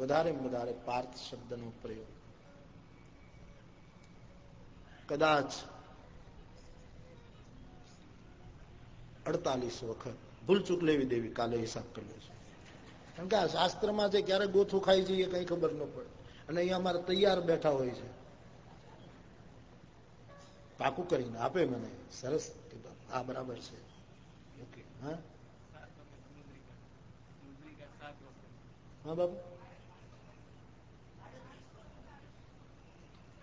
વધારે વધારે પાર્થ શબ્દનો પ્રયોગ. કદાચ અડતાલીસ વખત ભૂલચૂક લેવી દેવી, કાલે હિસાબ કર્યો છે. કારણ કે આ શાસ્ત્રમાં છે ક્યારે ગોથું ખાઈ જઈએ કઈ ખબર ન પડે. અને અહીંયા અમારે તૈયાર બેઠા હોય છે. પાકું કરીને આપે મને. સરસ આ બરાબર છે. હા? હા બાબુ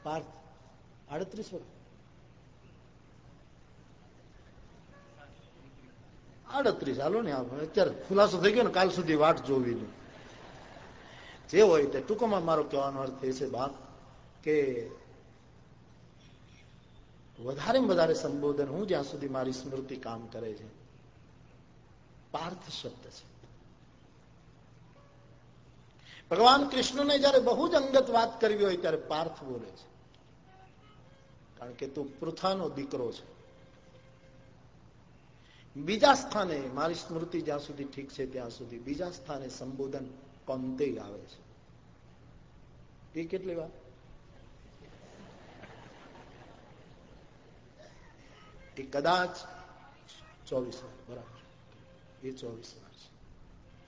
પાર્થ. આડત્રીસ વર્ષ. આડત્રીસ, હાલો ને અત્યારે ખુલાસો થઈ ગયો ને કાલ સુધી વાટ જોવી જે હોય તે ટૂંકમાં મારો કહેવાનો અર્થ એ છે, બાપ, કે વધારે વધારે સંબોધન હું જ્યાં સુધી મારી સ્મૃતિ કામ કરે છે. પાર્થ શબ્દ છે. ભગવાન કૃષ્ણને જયારે બહુ જ અંગત વાત કરવી હોય ત્યારે પાર્થ બોલે છે. કારણ કે તું પૃથાનો દીકરો છે. બીજા સ્થાને મારી સ્મૃતિ જ્યાં સુધી ઠીક છે ત્યાં સુધી બીજા સ્થાને સંબોધન પંતે આવે છે. એ કેટલી વાર એ કદાચ ચોવીસ વાર, બરાબર. એ ચોવીસ વાર છે.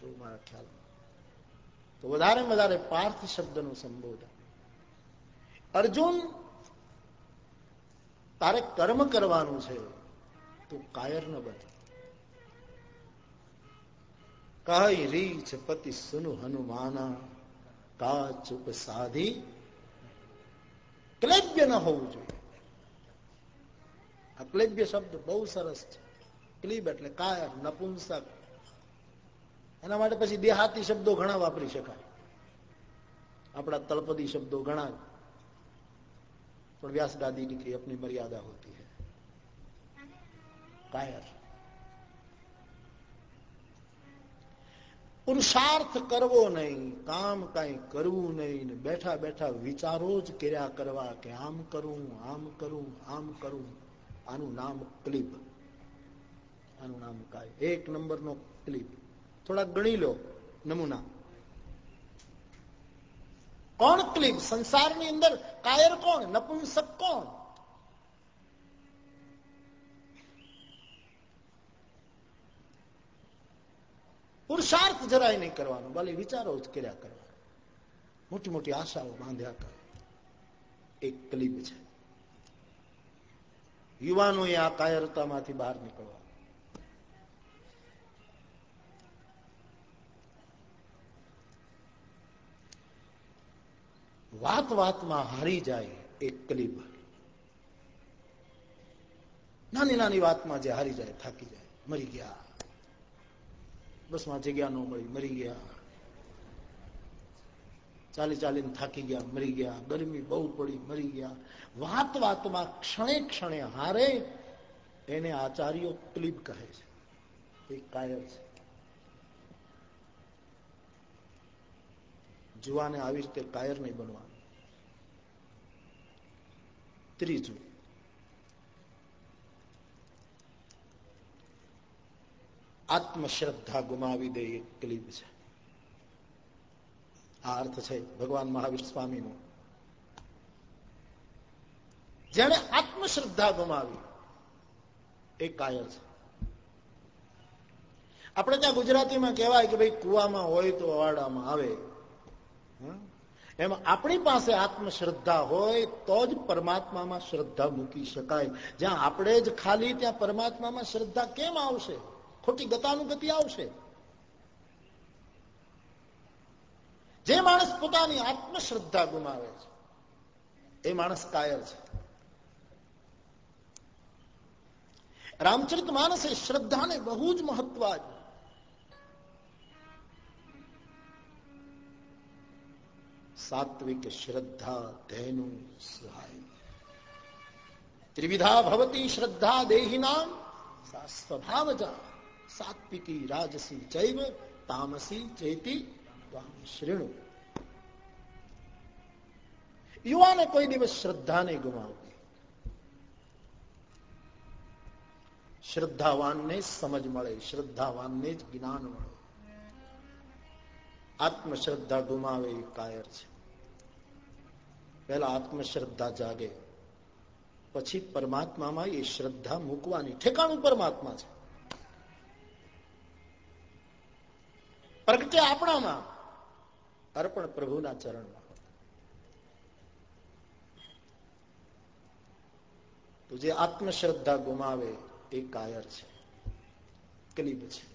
એવું મારા ખ્યાલમાં તો વધારે વધારે પાર્થ શબ્દનું સંબોધન. અર્જુન તારે કર્મ કરવાનું છે, તું કાયર ન બને. કઈ રીચ પતિ સુનુ હનુમાના કા ચૂપ સાધી ક્લેબ્ય ન હોવું જોઈએ. અક્લેબ્ય શબ્દ બહુ સરસ છે. ક્લિબ એટલે કાયર, નપુંસક. એના માટે પછી દેહાતી શબ્દો ઘણા વાપરી શકાય. આપણા તળપદી શબ્દો ઘણા પણ વ્યાસ દાદી की अपनी मर्यादा होती है कायर પુરુષાર્થ કરવો નહીં કામ કઈ કરવું નહીં બેઠા બેઠા વિચારો જ કર્યા કરવા કે આમ કરું આમ કરું આમ કરું આનું નામ ક્લિપ આનું નામ કાય એક નંબરનો ક્લિપ થોડા ગણી લો નમૂના કોણ ક્લીબ સંસારની અંદર કાયર કોણ? નપુંસક કોણ? પુરુષાર્થ જરાય નહીં કરવાનો. ભલે વિચારો જ કર્યા કરવા મોટી મોટી આશાઓ બાંધ્યા કર એક ક્લિપ છે. યુવાનોએ આ કાયરતામાંથી બહાર નીકળવા વાત વાતમાં હારી જાય એક કલીબ નાની નાની વાતમાં જે હારી જાય, થાકી જાય, મરી ગયા. બસમાં જગ્યા ન મળી, મરી ગયા. ચાલી ચાલીને થાકી ગયા, મરી ગયા. ગરમી બહુ પડી, મરી ગયા. વાત વાતમાં ક્ષણે ક્ષણે હારે એને આચાર્યો ક્લિબ કહે છે. એ કાયર છે. જુવાને આવી રીતે કાયર નહીં બનવાનું ત્રીજું આત્મશ્રદ્ધા ગુમાવી દે ક્લિપ છે. આ અર્થ છે ભગવાન મહાવીર સ્વામીનો. જેને આત્મશ્રદ્ધા ગુમાવી, એ કાયર છે. આપણે ત્યાં ગુજરાતીમાં કહેવાય કે ભાઈ કુવામાં હોય તો અવાડામાં આવે. એમ આપણી પાસે આત્મશ્રદ્ધા હોય તો જ પરમાત્મામાં શ્રદ્ધા મૂકી શકાય. જ્યાં આપણે જ ખાલી, ત્યાં પરમાત્મામાં શ્રદ્ધા કેમ આવશે? ખોટી ગતાનુગતિ આવશે. જે માણસ પોતાની આત્મશ્રદ્ધા ગુમાવે છે, એ માણસ કાયર છે. રામચરિત માનસે શ્રદ્ધાને બહુ જ મહત્વ આપ્યું. સાત્વિક શ્રદ્ધા તેનું સહાય ત્રિવિધા ભવતી શ્રદ્ધા દેહિના સ્વભાવજા સાત્વિકી રાજસી જૈવ તામસી ચેતી શ્રેણુ યુવાને કોઈ દિવસ શ્રદ્ધા નહીં ગુમાવતી શ્રદ્ધાવાનને સમજ મળે શ્રદ્ધાવાનને જ જ્ઞાન મળે આત્મશ્રદ્ધા ગુમાવે કાયર છે પહેલા આત્મશ્રદ્ધા જાગે. પછી પરમાત્મામાં એ શ્રદ્ધા મૂકવાની. ઠેકાણું પરમાત્મા છે. પ્રગટે આપણામાં. અર્પણ પ્રભુના ચરણમાં. તો જે આત્મશ્રદ્ધા ગુમાવે એ કાયર છે. કલીબ છે.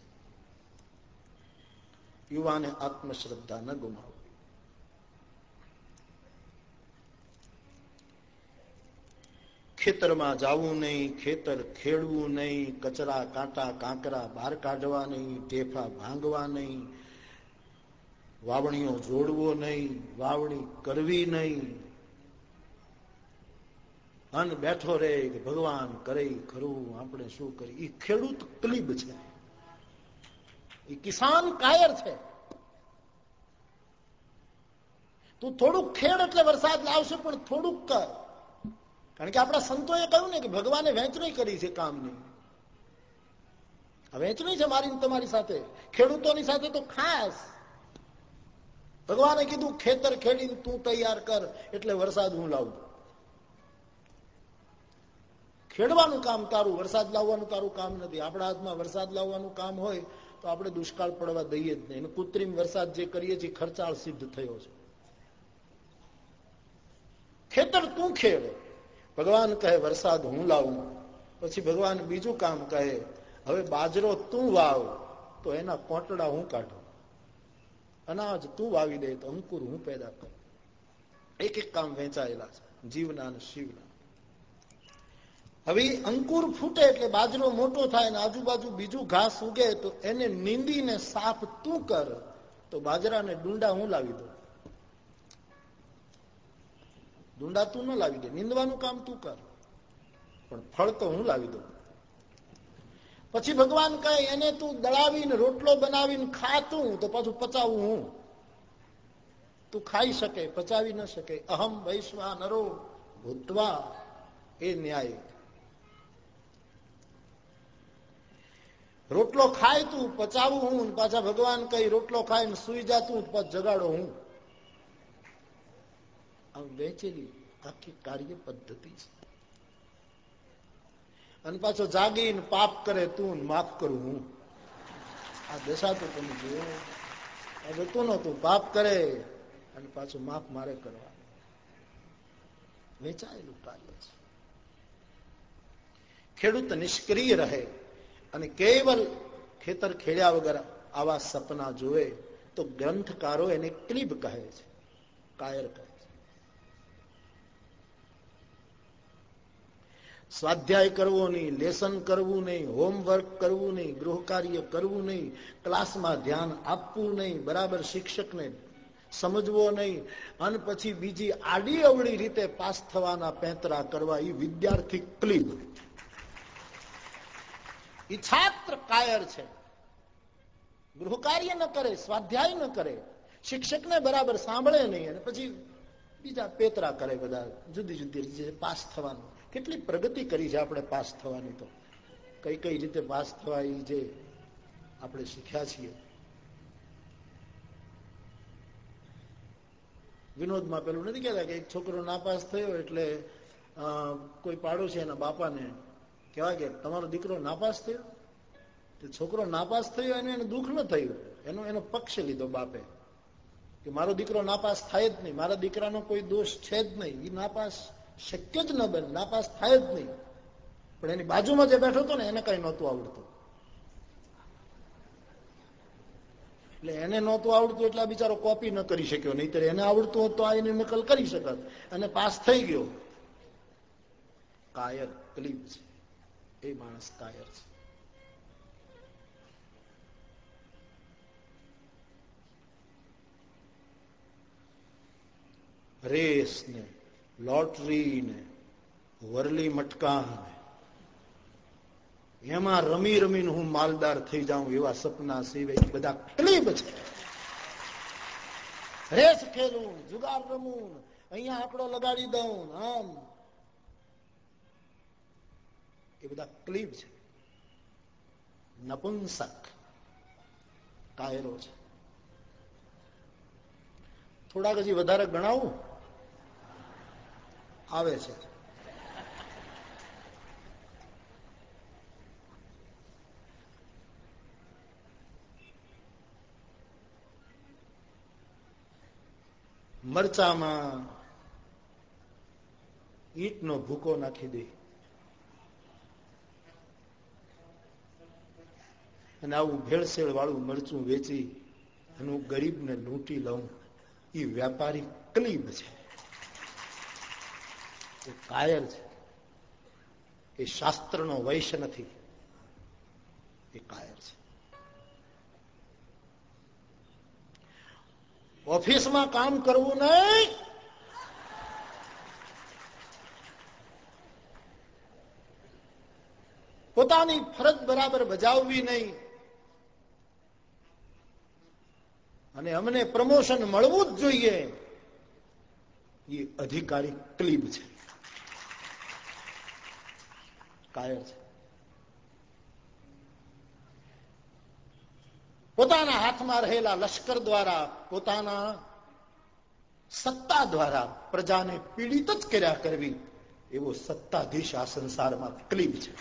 યુવાને આત્મશ્રદ્ધા ન ગુમાવે. ખેતરમાં જવું નહીં, ખેતર ખેડવું નહીં, કચરા, કાંટા, કાંકરા બહાર કાઢવા નહીં ટેફા ભાંગવા નહીં, વાવણીઓ જોડવો નહીં, વાવણી કરવી નહીં. અન બેઠો રે ભગવાન કરે ખરું, આપણે શું કરી એ ખેડૂત ક્લિબ છે. એ કિસાન કાયર છે. તું થોડુંક ખેડ એટલે વરસાદ લાવશે, પણ થોડુંક કર. કારણ કે આપણા સંતોએ કહ્યું ને કે ભગવાને વહેંચણી કરી છે કામની. વહેંચણી છે મારી તમારી સાથે. ખેડૂતોની સાથે તો ખાસ. ભગવાને કીધું, ખેતર ખેડીને તું તૈયાર કર, એટલે વરસાદ હું લાવું. ખેડવાનું કામ તારું, વરસાદ લાવવાનું તારું કામ નથી. આપણા હાથમાં વરસાદ લાવવાનું કામ હોય તો આપણે દુષ્કાળ પડવા દઈએ જ નહીં. કૃત્રિમ વરસાદ જે કરીએ છીએ, ખર્ચાળ સિદ્ધ થયો છે. ખેતર તું ખેડ. ભગવાન કહે, વરસાદ હું લાવું. પછી ભગવાન બીજું કામ કહે, હવે બાજરો તું વાવ, તો એના કોટડા હું કાઢું. અનાજ તું વાવી દે, તો અંકુર હું પેદા કરું. એક એક કામ વેચાયેલા છે, જીવના અને શિવના. હવે અંકુર ફૂટે એટલે બાજરો મોટો થાય અને આજુબાજુ બીજું ઘાસ ઉગે, તો એને નીંદીને સાફ તું કર, તો બાજરાને ડુંડા હું લાવી દઉં. ડુંડા તું ન લાવી દે, નીંદવાનું કામ તું કર. પણ ફળ તો હું લાવી દઉં. પછી ભગવાન કહે, એને તું દળાવીને રોટલો બનાવીને ખાતું તો પાછું પચાવું હું. તું ખાઈ શકે, પચાવી ન શકે. અહમ વૈશ્વા નરો ભૂતવા, એ ન્યાય. રોટલો ખાય તું, પચાવું હું પાછા ભગવાન કઈ રોટલો ખાય ને સુઈ જાતું પછી જગાડો હું. વેચેલી આખી કાર્ય પદ્ધતિ છે. અને પાછો જાગીને પાપ કરે તું માફ કરું હું. આ દશા તો તમે હવે તું તું પાપ કરે અને પાછું માફ મારે કરવા. વેચાયેલું કાર્ય છે. ખેડૂત નિષ્ક્રિય રહે અને કેવલ ખેતર ખેડ્યા વગર આવા સપના જોવે તો ગ્રંથકારો એને ક્લિબ કહે છે, કાયર કહે સ્વાધ્યાય કરવો નહીં, લેસન કરવું નહીં, હોમવર્ક કરવું નહીં ગૃહ કાર્ય કરવું નહીં, ક્લાસમાં ધ્યાન આપવું નહીં, બરાબર શિક્ષકને સમજવો નહીં, અને પછી બીજી આડી અવળી રીતે પાસ થવાના પેંતરા કરવા એ વિદ્યાર્થી ક્લિબ એ છાત્ર કાયર છે. ગૃહ કાર્ય ન કરે, સ્વાધ્યાય ન કરે, શિક્ષકને બરાબર સાંભળે નહીં, અને પછી બીજા પેતરા કરે બધા જુદી જુદી રીતે પાસ થવાનું. કેટલી પ્રગતિ કરી છે આપણે પાસ થવાની તો. કઈ કઈ રીતે પાસ થવા એ જે આપણે શીખ્યા છીએ. વિનોદમાં પેલું નથી કહેતા કે એક છોકરો નાપાસ થયો એટલે કોઈ પાડોશી એના બાપાને કહેવાય કે તમારો દીકરો નાપાસ થયો? તે છોકરો નાપાસ થયો એને એને દુઃખ ન થયું. એનો એનો પક્ષ લીધો બાપે. કે મારો દીકરો નાપાસ થાય જ નહીં. મારા દીકરાનો કોઈ દોષ છે જ નહીં. એ નાપાસ શક્ય જ ન બને, નાપાસ થાય જ નહીં. પણ એની બાજુમાં જે બેઠો હતો ને, એને કઈ નહોતું આવડતું. એટલે એને નહોતું આવડતું એટલે બિચારો કોપી ન કરી શક્યો. નહીં એને આવડતું હોત તો આ એની નકલ કરી શકત. અને પાસ થઈ ગયો. કાયર કલીબ છે. એ માણસ કાયર છે. રેસ ને લોટરી વરલી મટકા એમાં રમી રમીને હું માલદાર થઈ જાઉં એવા સપના સિવાય બધા ક્લીબ છે. રેસ ખેલું, જુગાર રમું, અહીંયા આપણો લગાડી દઉં, આમ. એ બધા ક્લીબ છે. નપુંસક કાયરો છે. થોડાક હજી વધારે ગણાવું? આવે છે. મરચામાં ઈટનો ભૂકો નાખી દે. અને આવું ભેળસેળ વાળું મરચું વેચી અને હું ગરીબને લૂંટી લઉં. એ વ્યાપારી કલીબ છે. એ કાયર છે. એ શાસ્ત્રનો વૈશ્ય નથી. એ કાયર છે. ઓફિસમાં કામ કરવું નહીં. પોતાની ફરજ બરાબર બજાવવી નહીં. અને અમને પ્રમોશન મળવું જ જોઈએ. એ અધિકારી ક્લીબ છે. કાયર છે. પોતાના હાથમાં રહેલા લશ્કર દ્વારા, પોતાના સત્તા દ્વારા પ્રજાને પીડિત જ કર્યા કરવી, એવો સત્તાધીશ આ સંસારમાં ક્લીબ છે.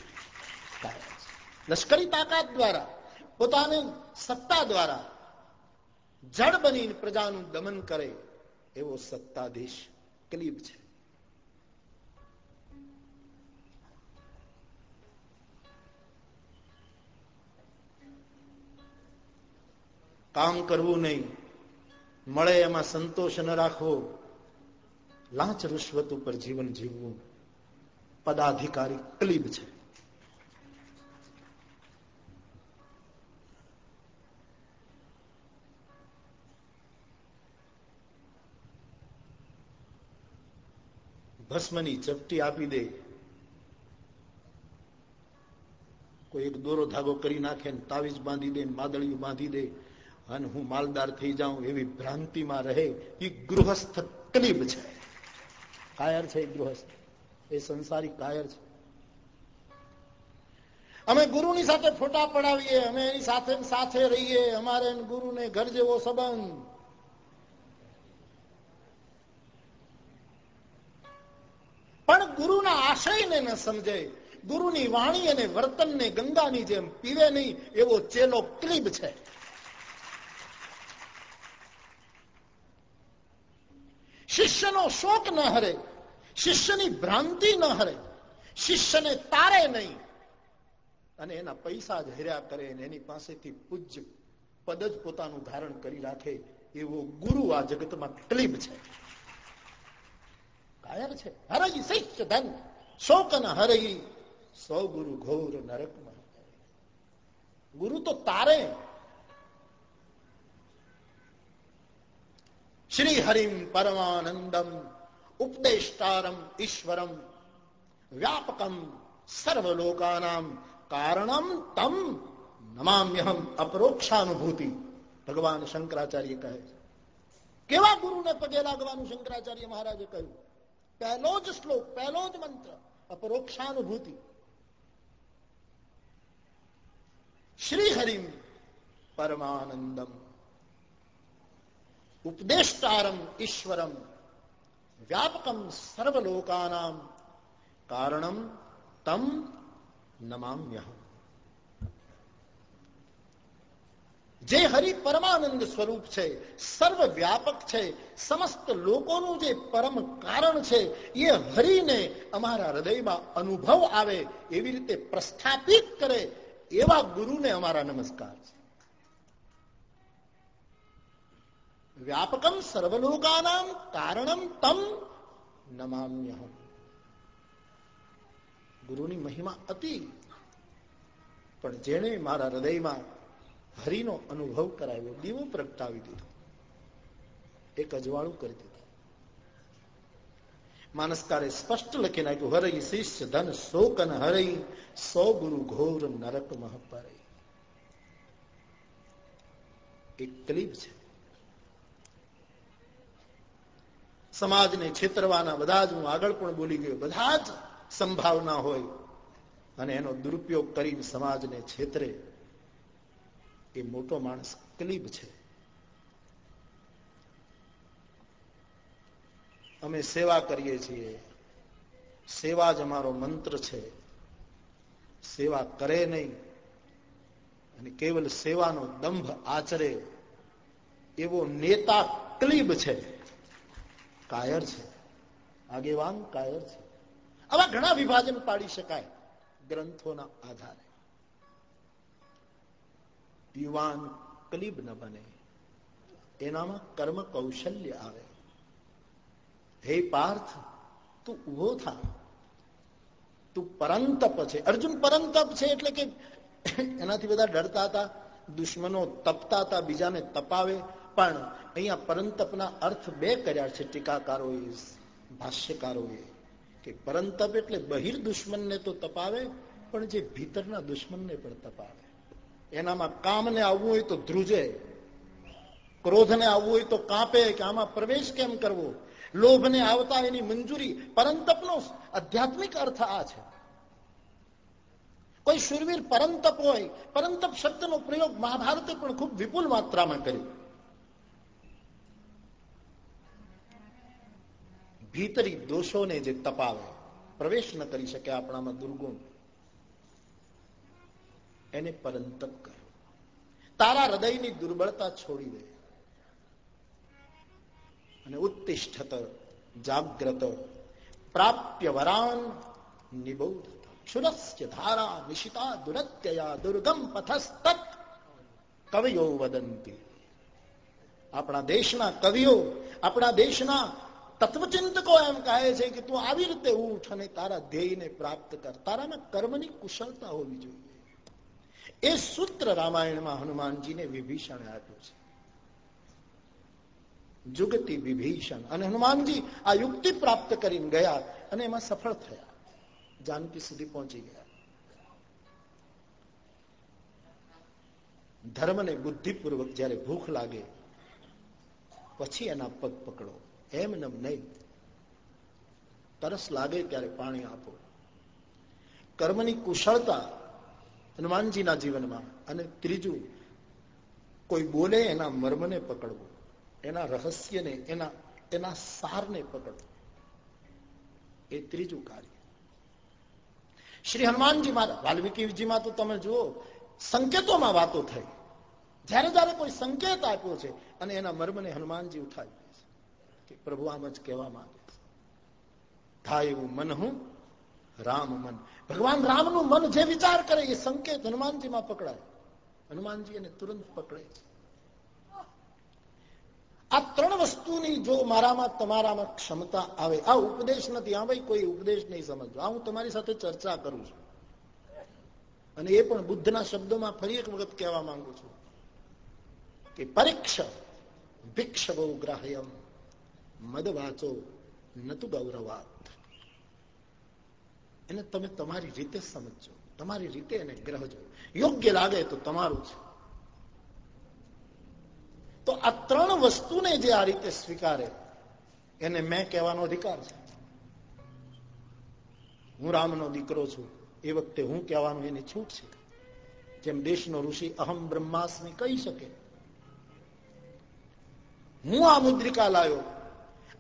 લશ્કરી તાકાત દ્વારા, પોતાની સત્તા દ્વારા જડ બની પ્રજાનું દમન કરે, એવો સત્તાધીશ ક્લીબ છે. કામ કરવું નહીં. મળે એમાં સંતોષ ન રાખવો. લાંચ રુશ્વત ઉપર જીવન જીવવું. પદાધિકારી કલીબ છે. ભસ્મની ચપટી આપી દે. કોઈ એક દોરો ધાગો કરી નાખે ને તાવીજ બાંધી દે માદળિયું બાંધી દે. અને હું માલદાર થઈ જાઉં એવી ભ્રાંતિમાં રહે એ ગૃહસ્થ કલીબ છે. કાયર છે ગૃહસ્થ. એ સંસારી કાયર છે. અમે ગુરુની સાથે ફોટા પડાવીએ, અમે એની સાથે સાથે રહીએ, અમારે ગુરુને ઘર જેવો સંબંધ. પણ ગુરુના આશયને ન સમજે. ગુરુની વાણી અને વર્તનને ગંગાની જેમ પીવે નહીં, એવો ચેલો ક્લીબ છે. શિષ્યનો શોક ન હરે. શિષ્યની ભ્રાંતિ ન હરે. શિષ્યને તારે નહીં. અને એના પૈસા જ હર્યા કરે એની પાસેથી પૂજ્ય પદ જ પોતાનું ધારણ કરી રાખે એવો ગુરુ આ જગતમાં ક્લીબ છે. કાયર છે. હરઈ શિષ્ય શોક ન હરઈ સૌ ગુરુ ઘોર નરકમાં ગુરુ તો તારે. શ્રી હરિમ પરમાનંદમ ઉપદેષ્ટારમ ઈશ્વરમ વ્યાપકમ સર્વલોકાનામ કારણમ તમ નમામ્યહમ અપરોક્ષાનુભૂતિ ભગવાન શંકરાચાર્ય કહે છે કેવા ગુરુને પગે લાગવાનું શંકરાચાર્ય મહારાજે કહ્યું પહેલો જ શ્લોક પહેલો જ મંત્ર અપરોક્ષાનુભૂતિ શ્રી હરિમ પરમાનંદમ ઉપદેષ્ટારમ ઈશ્વરમ વ્યાપકમ સર્વલોકાનામ કારણમ તમ નમામ્ય જે હરિ પરમાનંદ સ્વરૂપ છે સર્વ વ્યાપક છે સમસ્ત લોકોનું જે પરમ કારણ છે એ હરિને અમારા હૃદયમાં અનુભવ આવે એવી રીતે પ્રસ્થાપિત કરે એવા ગુરુને અમારા નમસ્કાર છે વ્યાપકમ સર્વલોકાનામ કારણમ તમ નમામ્યહમ ગુરુની મહિમા અતિ પણ જેણે મારા હૃદયમાં હરિનો અનુભવ કરાવ્યો દીવો પ્રગટાવી દીધો એક અજવાળું કરી દીધું માનસકારે સ્પષ્ટ લખી નાખ્યું હરઈ શિષ્ય ધન શોકન હરઈ સો ગુરુ ઘોર નરક મહપરઈ એક ક્લિપ છે સમાજને છેતરવાના બધા જ હું આગળ પણ બોલી ગયો. બધા જ સંભાવના હોય. અને એનો દુરુપયોગ કરીને સમાજને છેતરે. એ મોટો માણસ કલીબ છે. અમે સેવા કરીએ છીએ. સેવા જ અમારો મંત્ર છે. સેવા કરે નહીં. અને કેવલ સેવાનો દંભ આચરે એવો નેતા ક્લીબ છે. કાયર છે. આગેવાન કાયર છે. આવા ઘણા વિભાજન પાડી શકાય ગ્રંથોના આધારે. યુવાન કલીબ ન બને. એનામાં કર્મ કૌશલ્ય આવે. હે પાર્થ, તું ઊભો થા. તું પરંતપ છે. અર્જુન પરંતપ છે એટલે કે એનાથી બધા ડરતા હતા, દુશ્મનો તપતા હતા, બીજાને તપાવે પણ અહીંયા પરંતપના અર્થ બે કર્યા છે ટીકાકારોએ, ભાષ્યકારોએ. કે પરંતપ એટલે બહિર દુશ્મનને તો તપાવે, પણ જે ભીતરના દુશ્મનને પણ તપાવે. એનામાં કામને આવવું હોય તો ધ્રુજે, ક્રોધને આવવું હોય તો કાપે, કે આમાં પ્રવેશ કેમ કરવો? લોભને આવતા એની મંજૂરી. પરંતપનો આધ્યાત્મિક અર્થ આ છે. કોઈ શુરવીર પરંતપ હોય, પરંતપ શબ્દનો પ્રયોગ મહાભારતે પણ ખૂબ વિપુલ માત્રામાં કર્યો. ભીતરી દોષોને જે તપાવે, પ્રવેશ ન કરી શકે આપણામાં દુર્ગુણ. એને પરંતપ કરો. તારા હૃદયની દુર્બળતા છોડી દે. અને ઉત્તિષ્ઠત, જાગ્રત પ્રાપ્ય વરાન નિબોધ ક્ષુરસ્ય ધારા નિશિતા દુરત્યયા દુર્ગમ પથસ્તત કવિઓ વદંતી. આપણા દેશના કવિઓ, આપણા દેશના તત્વચિંતકો એમ કહે છે કે તું આવી રીતે ઉઠ અને તારા ધ્યેયને પ્રાપ્ત કર. તારામાં કર્મની કુશળતા હોવી જોઈએ. એ સૂત્ર રામાયણમાં હનુમાનજીને વિભીષણે આપ્યું છે. જુગતી વિભીષણ. અને હનુમાનજી આ યુક્તિ પ્રાપ્ત કરીને ગયા અને એમાં સફળ થયા. જાનકી સુધી પહોંચી ગયા. ધર્મને બુદ્ધિપૂર્વક જયારે ભૂખ લાગે, પછી એના પગ પકડો. એમ નમ નહીં. તરસ લાગે ત્યારે પાણી આપો. કર્મની કુશળતા હનુમાનજીના જીવનમાં અને ત્રીજું, કોઈ બોલે એના મર્મને પકડવું. એના રહસ્યને, એના એના સારને પકડવું. એ ત્રીજું કાર્ય. શ્રી હનુમાનજી મારા, વાલ્મીકીજીમાં તો તમે જુઓ, સંકેતોમાં વાતો થઈ. જ્યારે જ્યારે કોઈ સંકેત આપ્યો છે અને એના મર્મને હનુમાનજી ઉઠાવી કે પ્રભુ આમ જ કહેવા માંગે થાય એવું મન હું, રામ મન. ભગવાન રામનું મન જે વિચાર કરે એ સંકેત હનુમાનજીમાં પકડાય. હનુમાનજી એને તુરંત પકડે આ ત્રણ વસ્તુની જો મારામાં તમારામાં ક્ષમતા આવે, આ ઉપદેશ નથી, આ ભાઈ કોઈ ઉપદેશ નહીં સમજો આ હું તમારી સાથે ચર્ચા કરું છું. અને એ પણ બુદ્ધના શબ્દોમાં ફરી એક વખત કહેવા માંગુ છું કે પરીક્ષ બહુ ગ્રાહ્યમ મદ વાંચો નતું ગૌરવાત. એને તમે તમારી રીતે સમજો. તમારી રીતે એને ગ્રહજો. યોગ્ય લાગે તો તમારું છે તો આ ત્રણ વસ્તુને જે આ રીતે સ્વીકારે, એને મેં કહેવાનો અધિકાર છે. હું રામનો દીકરો છું. એ વખતે હું કહેવાનું એની છૂટ છે. જેમ દેશનો ઋષિ અહમ બ્રહ્માસ્મી કહી શકે. હું આ મુદ્રિકા લાયો.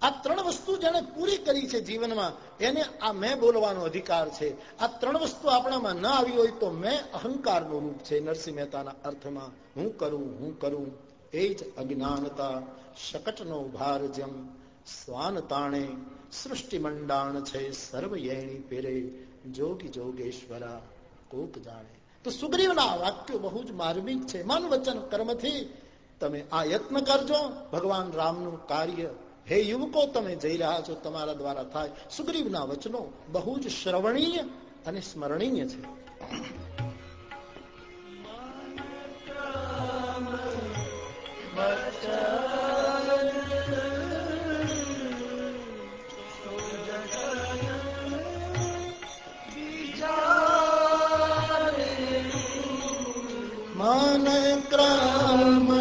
આ ત્રણ વસ્તુ જેને પૂરી કરી છે જીવનમાં, એને આ મેં બોલવાનો અધિકાર છે. આ ત્રણ વસ્તુ આપણામાં ન આવી હોય તો મેં અહંકારનું રૂપ છે નરસિંહ મહેતાના અર્થમાં. હું કરું હું કરું. એ જ અજ્ઞાનતા, શકટનો ભાર જેમ સ્વાન તાણે સૃષ્ટિ મંડાણ છે, સર્વયણી પેરે, જોગી જોગેશ્વરા, કોક જાણે. તો સુગ્રીવના વાક્યો બહુ જ માર્મિક છે. મન વચન કર્મથી તમે આ યત્ન કરજો. ભગવાન રામનું કાર્ય હે યુવકો, તમે જઈ રહ્યા છો તમારા દ્વારા થાય. સુગ્રીવના વચનો બહુ જ શ્રવણીય અને સ્મરણીય છે. મન ક્રમ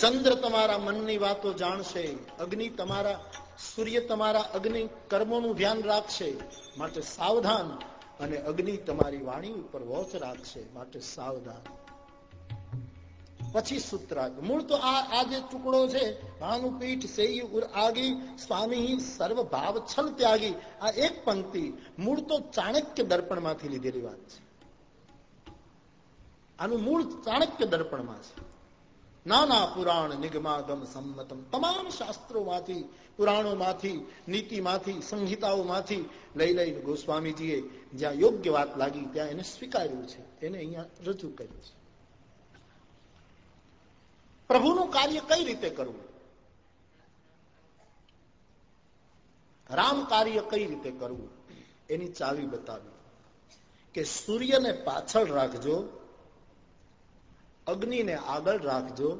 ચંદ્ર તમારા મનની વાતો જાણશે, અગ્નિ તમારા, સૂર્ય તમારા અગ્નિ કર્મોનું ધ્યાન રાખશે, માટે સાવધાન અને અગ્નિ તમારી વાણી ઉપર વોચ રાખશે, માટે સાવધાન. પછી સૂત્રાગ મૂળ તો આ જે ટુકડો છે ભાનુપીઠ સેઈ આગી, સ્વામી, સર્વ ભાવ, છલ ત્યાગી, આ એક પંક્તિ મૂળ તો ચાણક્ય દર્પણમાંથી લીધેલી વાત છે. આનું મૂળ ચાણક્ય દર્પણમાં છે. નાના પુરાણ નિગમાગમ સંમતમ. તમામ શાસ્ત્રોમાંથી, પુરાણોમાંથી, નીતિમાંથી, સંહિતાઓમાંથી લઈ લઈને ગોસ્વામીજીએ જ્યાં યોગ્ય વાત લાગી, ત્યાં એને સ્વીકાર્યું છે. એને અહીંયા રજૂ કર્યું છે. પ્રભુનું કાર્ય કઈ રીતે કરવું? રામ કાર્ય કઈ રીતે કરવું? એની ચાવી બતાવી કે સૂર્યને પાછળ રાખજો અગ્નિને આગળ રાખજો.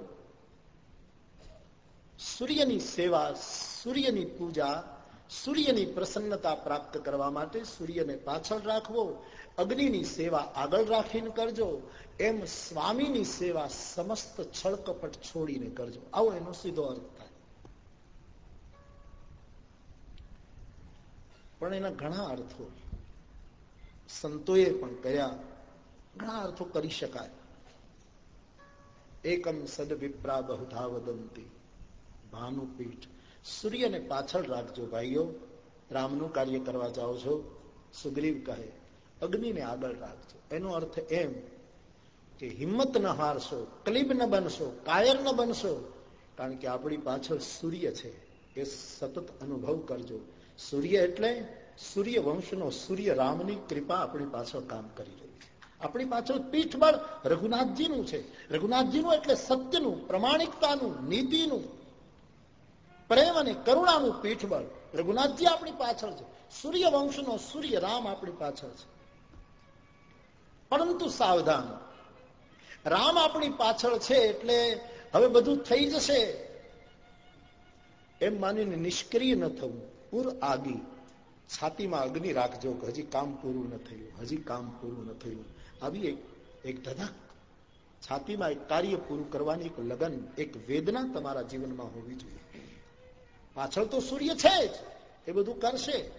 સૂર્યની સેવા, સૂર્યની પૂજા, સૂર્યની પ્રસન્નતા પ્રાપ્ત કરવા માટે સૂર્યને પાછળ રાખવો. અગ્નિની સેવા આગળ રાખીને કરજો. એમ સ્વામીની સેવા સમસ્ત છળકપટ છોડીને કરજો. આવો એનો સીધો અર્થ થાય. પણ એના ઘણા અર્થો. સંતોએ પણ કર્યા. ઘણા અર્થો કરી શકાય. એકમ સદ વિપ્રા બહુધા વદંતી ભાનુપીઠ. સૂર્યને પાછળ રાખજો ભાઈઓ. રામનું કાર્ય કરવા જાઓ છો. સુગ્રીવ કહે, અગ્નિને આગળ રાખજો. એનો અર્થ એમ કે હિંમત ન હારશો કલીબ ન બનશો, કાયર ન બનશો, કારણ કે આપણી પાછળ સૂર્ય છે. એ સતત અનુભવ કરજો. સૂર્ય એટલે સૂર્ય વંશનો સૂર્ય રામની કૃપા આપણી પાછળ કામ કરી રહી આપણી પાછળ પીઠબળ રઘુનાથજીનું છે. રઘુનાથજીનું એટલે સત્યનું, પ્રમાણિકતાનું, નીતિનું, પ્રેમ અને કરુણાનું પીઠબળ. રઘુનાથજી આપણી પાછળ છે. સૂર્ય વંશનો સૂર્ય રામ આપણી પાછળ છે. પરંતુ સાવધાન. રામ આપણી પાછળ છે એટલે હવે બધું થઈ જશે. એમ માનીને નિષ્ક્રિય ન થવું. પૂર આગી. છાતીમાં અગ્નિ રાખજો હજી કામ પૂરું ન થયું. હજી કામ પૂરું ન થયું. આવી એક ધધક. છાતીમાં એક કાર્ય પૂરું કરવાની એક લગન, એક વેદના તમારા જીવનમાં હોવી જોઈએ. પાછળ તો સૂર્ય છે જ, એ બધું કરશે.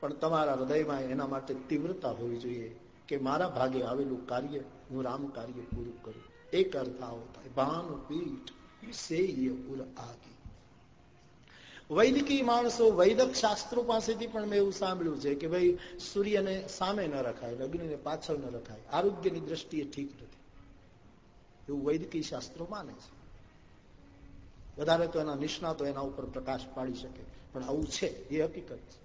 પણ તમારા હૃદયમાં એના માટે તીવ્રતા હોવી જોઈએ કે મારા ભાગે આવેલું કાર્ય હું રામ કાર્ય પૂરું કરું. એક અર્થ આવો થાય ભાનુ પીઠ સે વૈદિકી માણસો વૈદક શાસ્ત્રો પાસેથી પણ મેં એવું સાંભળ્યું છે કે ભાઈ સૂર્યને સામે ન રખાય અગ્નિને પાછળ ન રખાય, આરોગ્યની દ્રષ્ટિએ ઠીક નથી. એવું વૈદકી શાસ્ત્રો માને છે. વધારે તો એના નિષ્ણાતો એના ઉપર પ્રકાશ પાડી શકે, પણ આવું છે, એ હકીકત છે.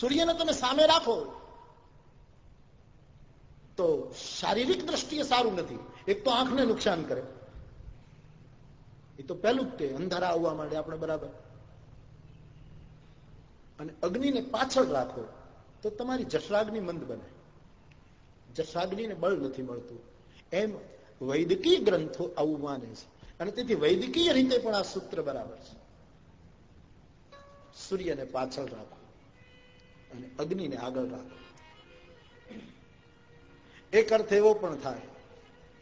સૂર્યને તમે સામે રાખો, તો શારીરિક દ્રષ્ટિએ સારું નથી. એક તો આંખને નુકસાન કરે. એ તો પહેલું જ તે, અંધારા આવવા માટે આપણે બરાબર. અને અગ્નિને પાછળ રાખો, તો તમારી જઠરાગ્નિ મંદ બને. જઠરાગ્નિને બળ નથી મળતું. એમ વૈદકીય ગ્રંથો આવું માને છે. અને તેથી વૈદકીય રીતે પણ આ સૂત્ર બરાબર છે. સૂર્યને પાછળ રાખો અને અગ્નિને આગળ રાખો. એક અર્થ એવો પણ થાય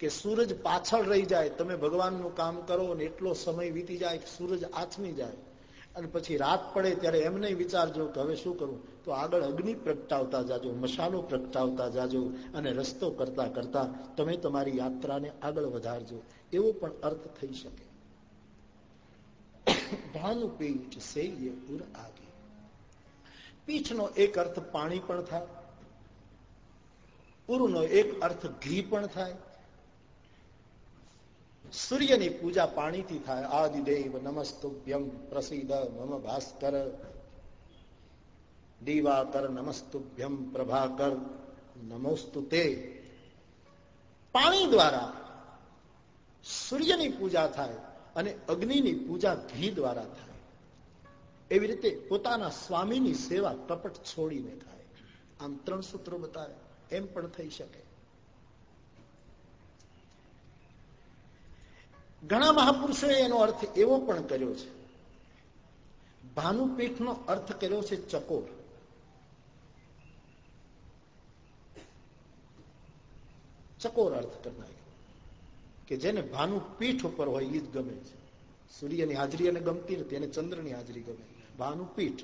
કે સૂરજ પાછળ રહી જાય, તમે ભગવાનનું કામ કરો અને એટલો સમય વીતી જાય કે સૂરજ આથમી જાય. અને પછી રાત પડે ત્યારે એમ નહીં વિચારજો કે હવે શું કરું? તો આગળ અગ્નિ પ્રગટાવતા જાજો મસાલો પ્રગટાવતા જાજો અને રસ્તો કરતા કરતા તમે તમારી યાત્રાને આગળ વધારજો. એવો પણ અર્થ થઈ શકે. ભાનુ પીઠ સેલ્ય પુર આગે. પીઠનો એક અર્થ પાણી પણ થાય. પુરનો એક અર્થ ઘી પણ થાય. સૂર્યની પૂજા પાણીથી થાય. આદિદેવ નમસ્તુભ્યમ પ્રસિદ્ધ મમ ભાસ્કર. દિવાકર નમસ્તુભ્યમ પ્રભાકર. નમોસ્તુ તે. પાણી દ્વારા સૂર્યની પૂજા થાય અને અગ્નિની પૂજા ઘી દ્વારા થાય. એવી રીતે પોતાના સ્વામીની સેવા કપટ છોડીને થાય. આમ ત્રણ સૂત્રો બતાવે. એમ પણ થઈ શકે. ઘણા મહાપુરુષોએ એનો અર્થ એવો પણ કર્યો છે. ભાનુપીઠનો અર્થ કર્યો છે ચકોર. ચકોર અર્થ કરનાર. કે જેને ભાનુપીઠ ઉપર હોય એ જ ગમે છે. સૂર્યની હાજરી એને ગમતી નથી, એને ચંદ્રની હાજરી ગમે. ભાનુપીઠ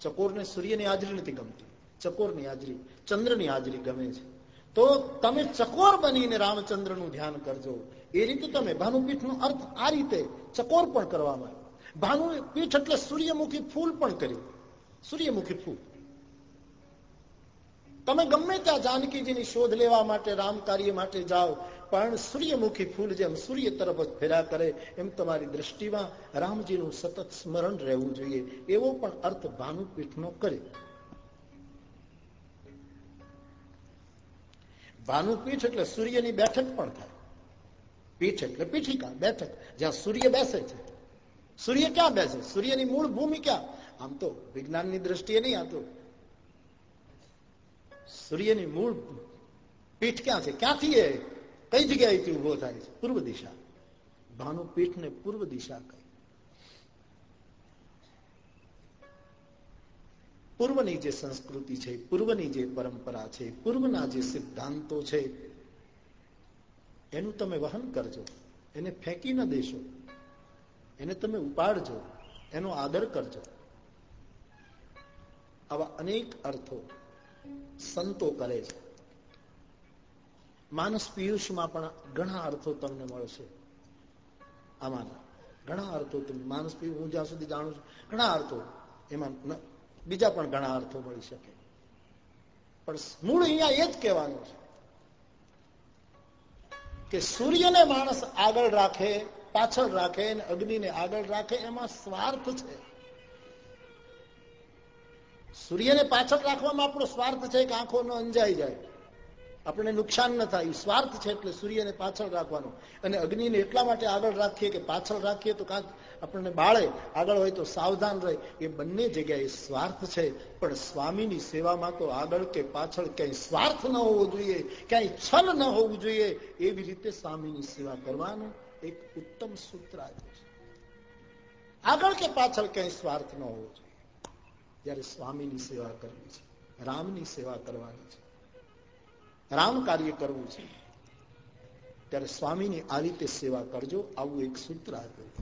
ચકોરને સૂર્યની હાજરી નથી ગમતી, ચકોરની હાજરી, ચંદ્રની હાજરી ગમે છે. તો તમે ચકોર બનીને રામચંદ્રનું ધ્યાન કરજો. એ રીતે તમે ભાનુપીઠનો અર્થ આ રીતે ચકોર પણ કરવામાં ભાનુ પીઠ એટલે સૂર્યમુખી ફૂલ પણ કર્યું સૂર્યમુખી ફૂલ. તમે ગમે ત્યાં જાનકીજીની શોધ લેવા માટે, રામ કાર્ય માટે જાઓ, પણ સૂર્યમુખી ફૂલ જેમ સૂર્ય તરફ જ ફેરા કરે, એમ તમારી દ્રષ્ટિમાં રામજીનું સતત સ્મરણ રહેવું જોઈએ. એવો પણ અર્થ ભાનુપીઠનો કરે. ભાનુપીઠ એટલે સૂર્યની બેઠક પણ થાય. પીઠ એટલે પીઠિકા, બેઠક, જ્યાં સૂર્ય બેસે છે. સૂર્ય ક્યાં બેસે? સૂર્યની મૂળ ભૂમિ ક્યાં? આમ તો વિજ્ઞાનની દ્રષ્ટિએ નહીં આતું સૂર્યની મૂળ પીઠ ક્યાં છે? ક્યાંથી એ? કઈ જગ્યાએથી ઊભો થાય છે? પૂર્વ દિશા. ભાનુ પીઠને પૂર્વ દિશા કહી. પૂર્વની જે સંસ્કૃતિ છે, પૂર્વની જે પરંપરા છે, પૂર્વના જે સિદ્ધાંતો છે એનું તમે વહન કરજો. એને ફેંકી ન દેશો. એને તમે ઉપાડજો. એનો આદર કરજો. આવા અનેક અર્થો સંતો કરે છે. માનસ પિયુષમાં પણ ઘણા અર્થો તમને મળશે આમાંના ઘણા અર્થો માનસ પિયુષ હું જ્યાં સુધી જાણું છું, ઘણા અર્થો. એમાં બીજા પણ ઘણા અર્થો મળી શકે. પણ મૂળ અહીંયા એ જ કહેવાનું છે. કે સૂર્યને માણસ આગળ રાખે, પાછળ રાખે અને અગ્નિને આગળ રાખે, એમાં સ્વાર્થ છે. સૂર્યને પાછળ રાખવામાં આપણો સ્વાર્થ છે કે આંખો અંજાઈ જાય. આપણને નુકસાન ન થાય. સ્વાર્થ છે એટલે સૂર્યને પાછળ રાખવાનો. અને અગ્નિને એટલા માટે આગળ રાખીએ કે પાછળ રાખીએ તો કાંક આપણને બાળે, આગળ હોય તો સાવધાન રહે. એ બંને જગ્યાએ સ્વાર્થ છે. પણ સ્વામીની સેવામાં તો આગળ કે પાછળ ક્યાંય સ્વાર્થ ન હોવો જોઈએ, ક્યાંય છલ ન હોવું જોઈએ, એવી રીતે સ્વામીની સેવા કરવાનું એક ઉત્તમ સૂત્ર આપ્યું છે. આગળ કે પાછળ ક્યાંય સ્વાર્થ ન હોવો જોઈએ. જ્યારે સ્વામીની સેવા કરવી છે, રામની સેવા કરવાની છે રામ કાર્ય કરવું છે. ત્યારે સ્વામીની આ રીતે સેવા કરજો. આવું એક સૂત્ર આપ્યું.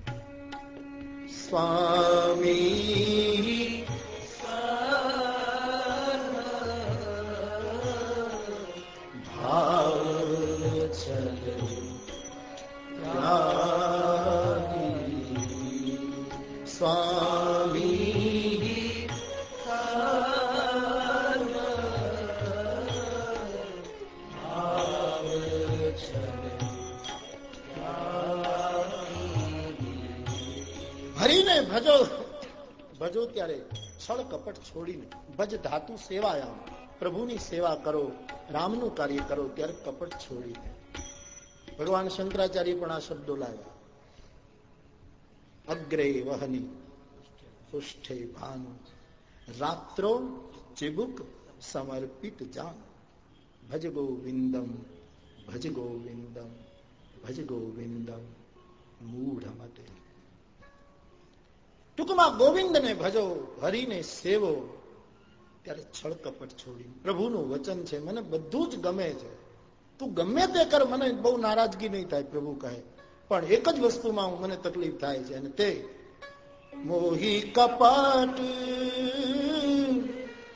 સ્વામી ભાવ સ્વામી ભજો. ભજો ત્યારે છળ કપટ છોડીને ભજ ધાતુ સેવાયામ. પ્રભુની સેવા કરો, રામનું કાર્ય કરો, ત્યારે કપટ છોડીને ભગવાન શંકરાચાર્ય પણ આ શબ્દો લાવ્યા. અગ્રે વહની, પુષ્ઠે ભાનુ. રાત્રો ચિબુક સમર્પિત જાન. ભજ ગોવિંદમ ભજ ગોવિંદમ ભજ ગોવિંદમ. મૂઢ મતે. ટૂંકમાં ગોવિંદને ભજો, હરિને સેવો. ત્યારે છળકપટ છોડી, પ્રભુનું વચન છે, મને બધું જ ગમે છે. તું ગમે તે કર, મને બહુ નારાજગી નહીં થાય, પ્રભુ કહે. પણ એક જ વસ્તુમાં હું મને તકલીફ થાય છે, અને તે મોહી કપટ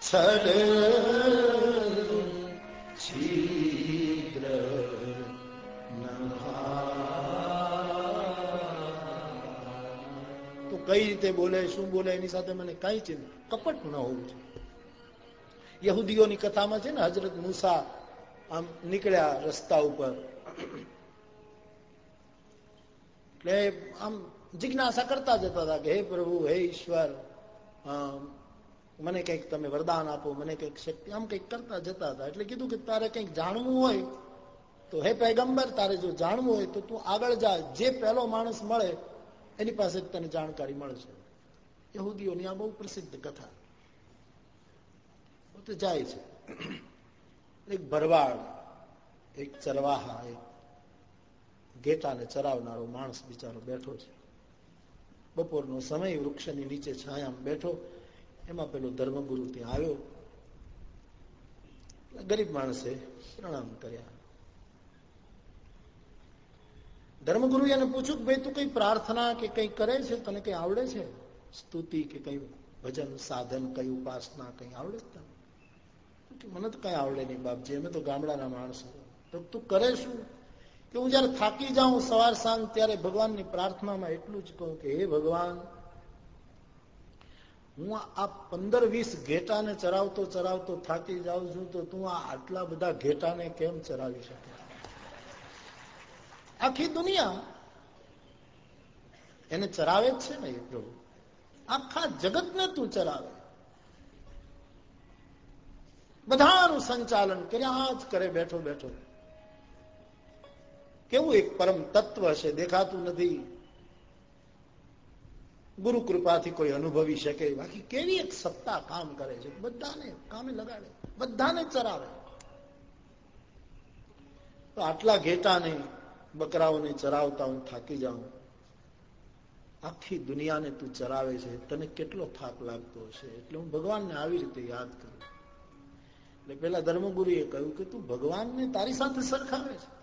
છડ. છિદ્ર કઈ રીતે બોલે, શું બોલે, એની સાથે મને કઈ છે કપટ ન હોવું જોઈએ. યહુદીઓની કથામાં છે ને હજરત મુસા આમ નીકળ્યા રસ્તા ઉપર. એટલે આમ જિજ્ઞાસા કરતા જતા હતા કે, હે પ્રભુ, હે ઈશ્વર મને કંઈક તમે વરદાન આપો, મને કંઈક શક્તિ આમ કંઈક કરતા જતા હતા. એટલે કીધું કે, તારે કંઈક જાણવું હોય, તો હે પૈગંબર, તારે જો જાણવું હોય, તો તું આગળ જા. જે પહેલો માણસ મળે એની પાસે તને જાણકારી મળશે. યહૂદીઓની આ બહુ પ્રસિદ્ધ કથા. તો જાય છે. એક ભરવાડ, એક ચરવાહા, એક ઘેટાને ચરાવનારો માણસ બિચારો બેઠો છે. બપોરનો સમય વૃક્ષની નીચે છાયામાં બેઠો. એમાં પેલો ધર્મગુરુ ત્યાં આવ્યો. ગરીબ માણસે પ્રણામ કર્યા. ધર્મગુરુ એને પૂછ્યું કે, ભાઈ, તું કઈ પ્રાર્થના કે કઈ કરે છે? તને કઈ આવડે છે? સ્તુતિ કે કઈ ભજન, સાધન, કઈ ઉપાસના, કઈ આવડે તને? મને તો કઈ આવડે નહીં બાપજી, અમે તો ગામડાના માણસો. તો તું કરે શું? કે, હું જયારે થાકી જાઉં સવાર સાંજ, ત્યારે ભગવાનની પ્રાર્થનામાં એટલું જ કહું કે, હે ભગવાન, હું આ પંદર વીસ ઘેટાને ચરાવતો ચરાવતો થાકી જાઉં છું, તો તું આ આટલા બધા ઘેટાને કેમ ચરાવી શકે? આખી દુનિયા એને ચરાવે જ છે ને એ પ્રભુ. આખા જગતને તું ચરાવે. બધાનું સંચાલન કર્યા જ કરે, બેઠો બેઠો. કેવું એક પરમ તત્વ છે, દેખાતું નથી. ગુરુ કૃપાથી કોઈ અનુભવી શકે. બાકી કેવી એક સત્તા કામ કરે છે? બધાને કામે લગાડે. બધાને ચરાવે. તો આટલા ઘેટાને બકરાઓને ચરાવતા હું થાકી જાઉં. આખી દુનિયાને તું ચરાવે છે. તને કેટલો થાક લાગતો હશે? એટલે હું ભગવાનને આવી રીતે યાદ કરું. એટલે પેલા ધર્મગુરુએ કહ્યું કે તું ભગવાનને તારી સાથે સરખાવે છે.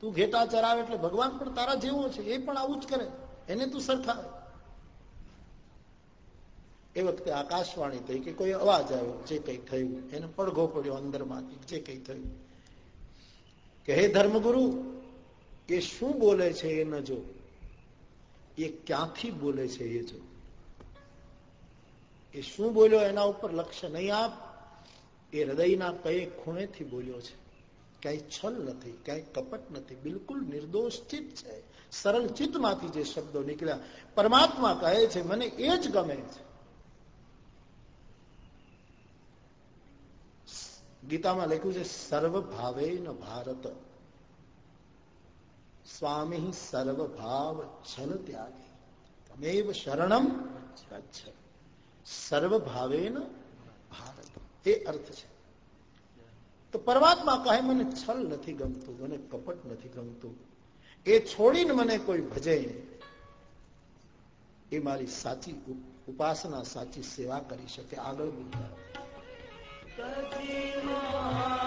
તું ઘેટા ચરાવે એટલે ભગવાન પણ તારા જેવો છે. એ પણ આવું જ કરે. એને તું સરખાવે. એ વખતે આકાશવાણી થઈ કે કોઈ અવાજ આવ્યો. જે કઈ થયું. એને પડઘો પડ્યો અંદરમાંથી. જે કઈ થયું. કે હે ધર્મગુરુ, એ શું બોલે છે એ ન જો? એ ક્યાંથી બોલે છે એ જો? એ શું બોલ્યો એના ઉપર લક્ષ્ય નહીં આપ? એ હૃદયના કઈ ખૂણેથી બોલ્યો છે? ક્યાંય છલ નથી, ક્યાંય કપટ નથી, બિલકુલ નિર્દોષ ચિત્ત છે. સરળ ચિત્તમાંથી જે શબ્દો નીકળ્યા, પરમાત્મા કહે છે, મને એ જ ગમે છે. ગીતામાં લખ્યું છે સર્વ ભાવે ભારત. સ્વામી સર્વ ભાવ છલ ત્યાગી. તમેવ શરણમ સર્વ ભાવે ભારત. એ અર્થ છે. તો પરમાત્મા કહે, મને છલ નથી ગમતું, મને કપટ નથી ગમતું. એ છોડીને મને કોઈ ભજે એ મારી સાચી ઉપાસના, સાચી સેવા કરી શકે. આગળ تأتي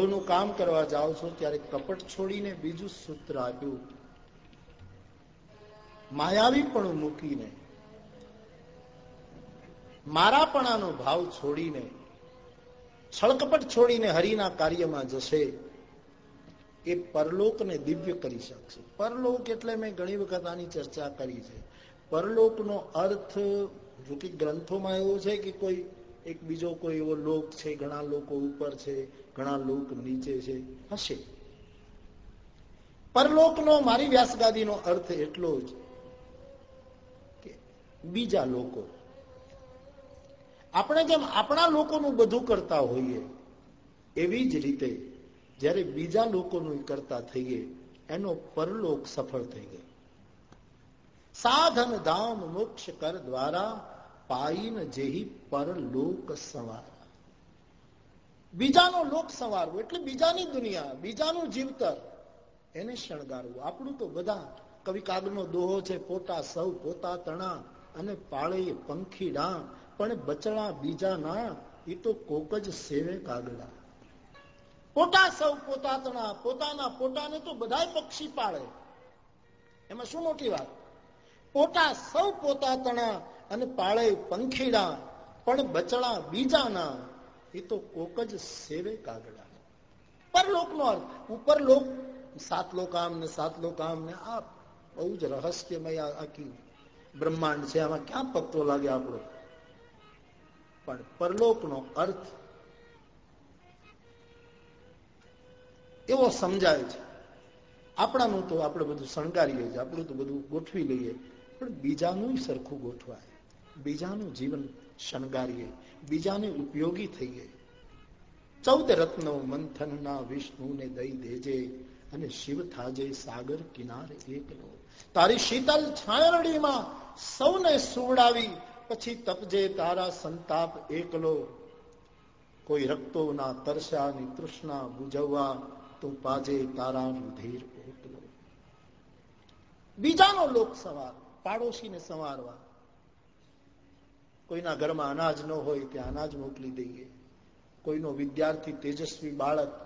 પ્રભુનું કામ કરવા જાઓ છો, ત્યારે કપટ છોડીને બીજું સૂત્ર આપ્યું. માયાવી પણ મૂકીને, મારાપણાનો ભાવ છોડીને, છળકપટ છોડીને હરિના કાર્યમાં જશે, એ પરલોકને દિવ્ય કરી શકશે. પરલોક એટલે મેં ઘણી વખત આની ચર્ચા કરી છે. પરલોકનો અર્થ, જો કે ગ્રંથોમાં એવો છે કે કોઈ એક બીજો કોઈ એવો લોક છે, ઘણા લોકો ઉપર છે, ઘણા લોક નીચે છે, હશે. પરલોકનો, મારી વ્યાસગાદીનો અર્થ એટલો જ કે બીજા લોકો. આપણે જેમ આપણા લોકોનું બધું કરતા હોઈએ, એવી જ રીતે જ્યારે બીજા લોકોનું કરતા થઈએ, એનો પરલોક સફળ થઈ ગયો. સાધન, ધામ, મોક્ષ કર દ્વારા પાઈન જેહી પરલોક સવાર. બીજાનો લોક સંવારવો એટલે બીજાની દુનિયા, બીજાનું જીવતર, એને શણગારવું. આપણું તો બધા કવિ કાગનો દોહો છે, પોતા સૌ પોતા તણા અને પાળે પંખીડા પણ બચડા બીજા ના એ તો કોક જ સેવે કાગડા. પોતા સૌ પોતા તણા, પોતાના પોતાને તો બધા પક્ષી પાળે. એમાં શું મોટી વાત? પોતા સૌ પોતા તણા અને પાળે પંખીડા, પણ બચડા બીજાના. એ તો કોક જ સેવે કાગડા. પરલોક નો અર્થ ઉપર લોક સાત લોકામ ને સાત લોકામ ને આ બહુ જ રહસ્યમય આખી બ્રહ્માંડ છે. આમાં ક્યાં પત્તો લાગે આપણો? પણ પરલોકનો અર્થ એવો સમજાય છે. આપણાનું તો આપણે બધું શણગારીએ છીએ, આપણું તો બધું ગોઠવી લઈએ. પણ બીજાનું સરખું ગોઠવાય. બીજાનું જીવન શણગારીએ, બીજાને ઉપયોગી થઈએ. ચૌદ રત્નો મંથનના વિષ્ણુને દઈ દેજે અને શિવ થાજે સાગર કિનારે એકલો. તારી શીતલ છાયરડીમાં સૌને સુવડાવી, પછી તપજે તારા સંતાપ એકલો. કોઈ રક્તો ના તરસાની તૃષ્ણા બુજવવા, તું પાજે તારા રુધિર એકલો. બીજાનો લોક સવાર, પાડોશીને સંવારવા કોઈના ઘરમાં અનાજ ન હોય ત્યાં અનાજ મોકલી દઈએ. કોઈનો વિદ્યાર્થી તેજસ્વી બાળક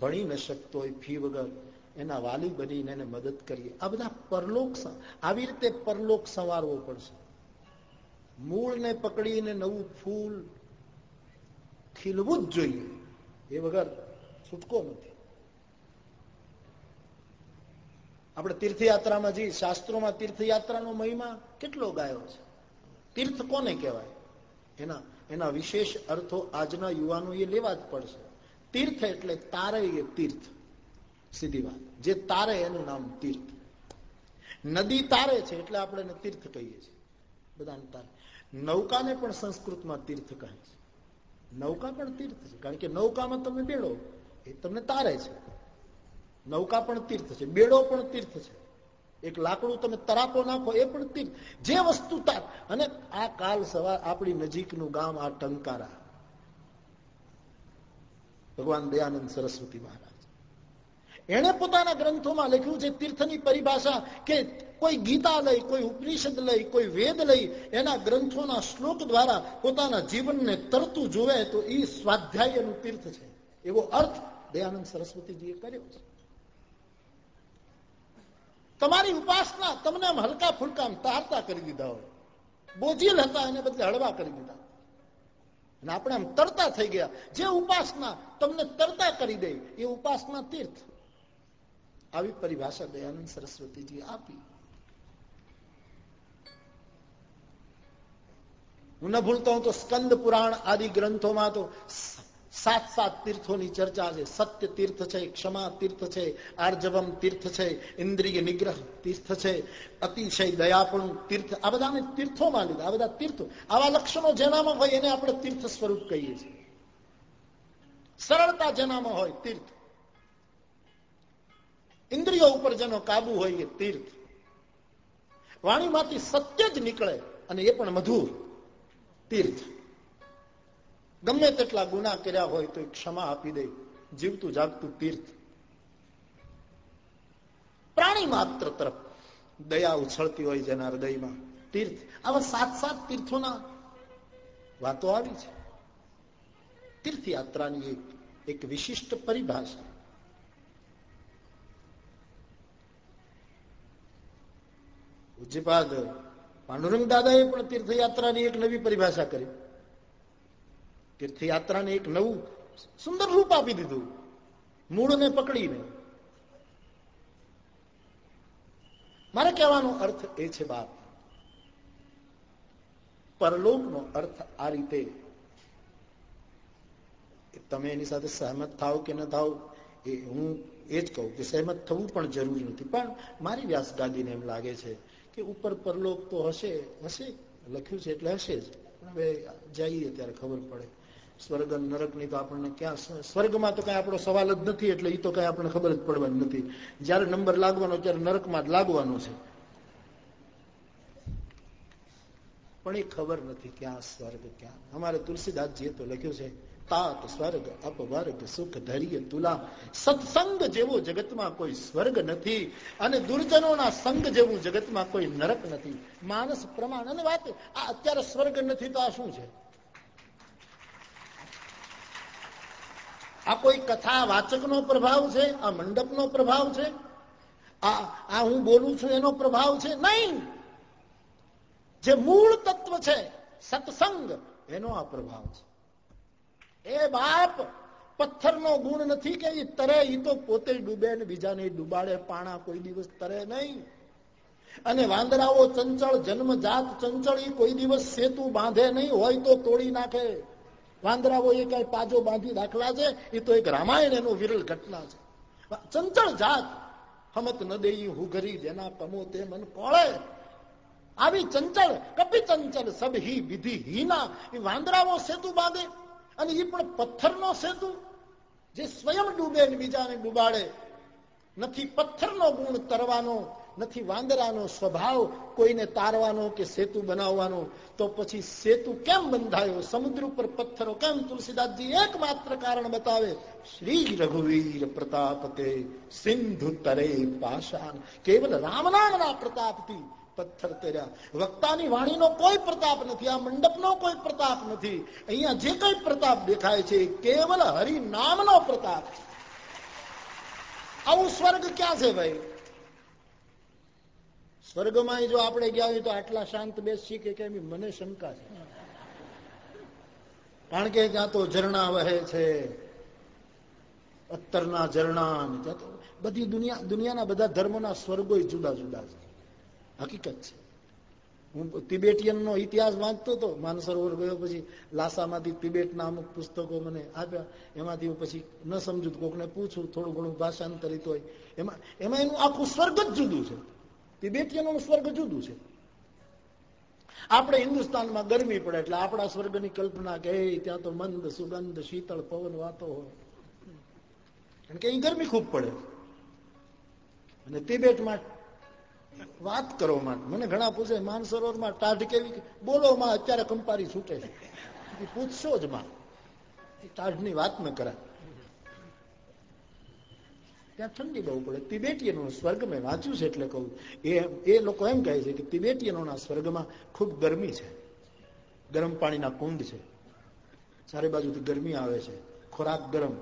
ભણી ન શકતો હોય ફી વગર, એના વાલી બનીને એને મદદ કરીએ. આ બધા પરલોક આવી રીતે પરલોક સંવારવો પડશે. મૂળને પકડીને નવું ફૂલ ખીલવું જ જોઈએ. એ વગર છૂટકો નથી. આપણે તીર્થયાત્રામાં જઈએ. શાસ્ત્રોમાં તીર્થયાત્રાનો મહિમા કેટલો ગાયો છે? તીર્થ કોને કહેવાય? એના એના વિશેષ અર્થો આજના યુવાનો એ લેવા જ પડશે. તીર્થ એટલે તારે એ તીર્થ. સીધી વાત. જે તારે એનું નામ તીર્થ. નદી તારે છે એટલે આપણે એને તીર્થ કહીએ છીએ. બધાને તારે. નૌકાને પણ સંસ્કૃતમાં તીર્થ કહે છે. નૌકા પણ તીર્થ છે. કારણ કે નૌકામાં તમે બેડો, એ તમને તારે છે. નૌકા પણ તીર્થ છે. બેડો પણ તીર્થ છે. એક લાકડું તમે તરાપો નાખો, એ પણ તીર. જે વસ્તુ તાર. અને આ કાલ સવાર આપણી નજીકનું ગામ આ ટંકારા. ભગવાન દયાનંદ સરસ્વતી મહારાજ. એણે પોતાના ગ્રંથોમાં લખ્યું છે, તીર્થની પરિભાષા કે કોઈ ગીતા લઈ, કોઈ ઉપનિષદ લઈ, કોઈ વેદ લઈ, એના ગ્રંથોના શ્લોક દ્વારા પોતાના જીવનને તરતું જોવે તો એ સ્વાધ્યાયનું તીર્થ છે. એવો અર્થ દયાનંદ સરસ્વતીજીએ કર્યો છે. તમારી ઉપાસના તમને આમ હલકા ફુલકા તારતા કરી દીધા હોય. બોજીલ હતા, એને બદલે હળવા કરી દીધા. અને આપણે આમ તરતા થઈ ગયા. જે ઉપાસના તમને તરતા કરી દે, એ ઉપાસના તીર્થ. આવી પરિભાષા દયાનંદ સરસ્વતીજી આપી. હું ન ભૂલતો, હું તો સ્કંદ પુરાણ આદિ ગ્રંથોમાં તો સાત સાત તીર્થોની ચર્ચા છે. સત્ય તીર્થ છે, ક્ષમા તીર્થ છે, આર્જવમ તીર્થ છે, ઇન્દ્રિય નિગ્રહ તીર્થ છે, અતિશય દયાપણું તીર્થ. આ બધાને તીર્થોમાં લીધા. આ બધા તીર્થો. આવા લક્ષણો જેનામાં હોય એને આપણે તીર્થ સ્વરૂપ કહીએ છીએ. સરળતા જેનામાં હોય તીર્થ. ઇન્દ્રિયો ઉપર જેનો કાબુ હોય એ તીર્થ. વાણીમાંથી સત્ય જ નીકળે અને એ પણ મધુર તીર્થ. ગમે તેટલા ગુના કર્યા હોય તો ક્ષમા આપી દે, જીવતું જાગતું તીર્થ. પ્રાણી માત્ર તરફ દયા ઉછળતી હોય જેના હૃદયમાં. તીર્થ, આવા સાત સાત તીર્થોના વાતો આવી છે. તીર્થયાત્રાની એક એક વિશિષ્ટ પરિભાષા. પૂજ્યપાદ પાંડુરંગ દાદાએ પણ તીર્થયાત્રાની એક નવી પરિભાષા કરી. તીર્થયાત્રાને એક નવું સુંદર રૂપ આપી દીધું. મૂળને પકડીને. મારે કહેવાનો અર્થ એ છે, બાપ, પરલોકનો અર્થ આ રીતે તમે એની સાથે સહમત થાવ કે ન થાવ એ હું એ જ કહું કે સહેમત થવું પણ જરૂરી નથી. પણ મારી વ્યાસ ગાદીને એમ લાગે છે કે ઉપર પરલોક તો હશે હશે, લખ્યું છે એટલે હશે જ. હવે જઈએ ત્યારે ખબર પડે. સ્વર્ગ નરકની તો આપણને ક્યાં સ્વર્ગમાં તો કઈ આપણો સવાલ જ નથી, એટલે એ તો કઈ આપણને ખબર જ પડવાની નથી. જયારે નંબર લાગવાનો, ત્યારે નરકમાં જ લાગવાનો છે. પણ એ ખબર નથી ક્યાં સ્વર્ગ, ક્યાં. અમારે તુલસીદાસજીએ તો લખ્યું છે, તાત સ્વર્ગ, અપવર્ગ, સુખ ધૈર્ય, તુલા. સત્સંગ જેવો જગતમાં કોઈ સ્વર્ગ નથી અને દુર્જનોના સંગ જેવું જગતમાં કોઈ નરક નથી. માનસ પ્રમાણ અને વાત અત્યારે સ્વર્ગ નથી તો આ શું છે? આ કોઈ કથા વાચકનો પ્રભાવ છે, આ મંડપનો પ્રભાવ છે? આ આ હું બોલું છું એનો પ્રભાવ છે? નહીં! જે મૂળ તત્વ છે, સત્સંગ, એનો આ પ્રભાવ છે. એ બાપ પથ્થરનો ગુણ નથી કે એ તરે એ તો પોતે ડૂબે ને બીજાને ડૂબાડે, પાણા કોઈ દિવસ તરે નહીં. અને વાંદરાઓ ચંચળ, જન્મજાત ચંચળ એ કોઈ દિવસ સેતુ બાંધે નહીં, હોય તો તોડી નાખે. વાંદરાઓ એ કઈ પાજો બાંધી દાખલા છે? એ તો એક રામાયણ એનો વિરલ ઘટના છે. ચંચળ જાત. હમત ન દેઈ હું જેના પમો તે મન કોળે. આવી ચંચળ, કપી ચંચળ સબ હી વિધિ હીના. એ વાંદરાઓ સેતુ બાંધે અને એ પણ પથ્થરનો સેતુ. જે સ્વયં ડૂબે ને બીજાને ડૂબાડે. નથી પથ્થરનો ગુણ તરવાનો. નથી વાંદરાનો સ્વભાવ કોઈને તારવાનો કે સેતુ બનાવવાનો? તો પછી સેતુ કેમ બંધાયો? સમુદ્ર ઉપર પથ્થરો કેમ તુલસીદાસજી એકમાત્ર કારણ બતાવે? શ્રી રઘુવીર પ્રતાપ તે સિંધુ તરે પાષાણ. કેવલ રામ પ્રતાપથી પથ્થર તેર્યા. વક્તાની વાણીનો કોઈ પ્રતાપ નથી, આ મંડપનો કોઈ પ્રતાપ નથી. અહીંયા જે કઈ પ્રતાપ દેખાય છે કેવલ હરિ નામનો પ્રતાપ. આવું સ્વર્ગ ક્યાં છે ભાઈ? સ્વર્ગમાં જો આપણે ગયા હોય તો આટલા શાંત બેસી કે કેમ મને શંકા છે. કારણ કે ત્યાં તો ઝરણા વહે છે. અત્તરના ઝરણા ત્યાં તો બધી દુનિયા દુનિયાના બધા ધર્મોના સ્વર્ગો જુદા જુદા છે. હકીકત છે. હું તિબેટિયનનો ઇતિહાસ વાંચતો હતો માનસરોવર ગયો પછી લાસામાંથી તિબેટના અમુક પુસ્તકો મને આપ્યા. એમાંથી હું પછી ન સમજુ કોકને પૂછું, થોડું ઘણું ભાષાંતરિત હોય. એમાં એમાં એનું આખું સ્વર્ગ જ જુદું છે. તિબેટીયનોનું સ્વર્ગ જુદું છે. આપણે હિન્દુસ્તાનમાં ગરમી પડે એટલે આપણા સ્વર્ગની કલ્પના કે ત્યાં તો મંદ, સુગંધ, શીતળ, પવન વાતો હોય. કારણ કે અહીં ગરમી ખૂબ પડે. અને તિબેટમાં વાત કરો માટે, મને ઘણા પૂછે માનસરોવરમાં ટાઢ કેવી બોલો, માં, અત્યારે કંપારી છૂટે છે. પૂછશો જ માં. ટાઢની વાત ન કરાય. ત્યાં ઠંડી બહુ પડે. તિબેટીયનો સ્વર્ગ મેં વાંચ્યું છે એટલે કહું. એ એ લોકો એમ કહે છે કે તિબેટીયનોના સ્વર્ગમાં ખૂબ ગરમી છે. ગરમ પાણીના કુંડ છે. ચારે બાજુથી ગરમી આવે છે. ખોરાક ગરમ.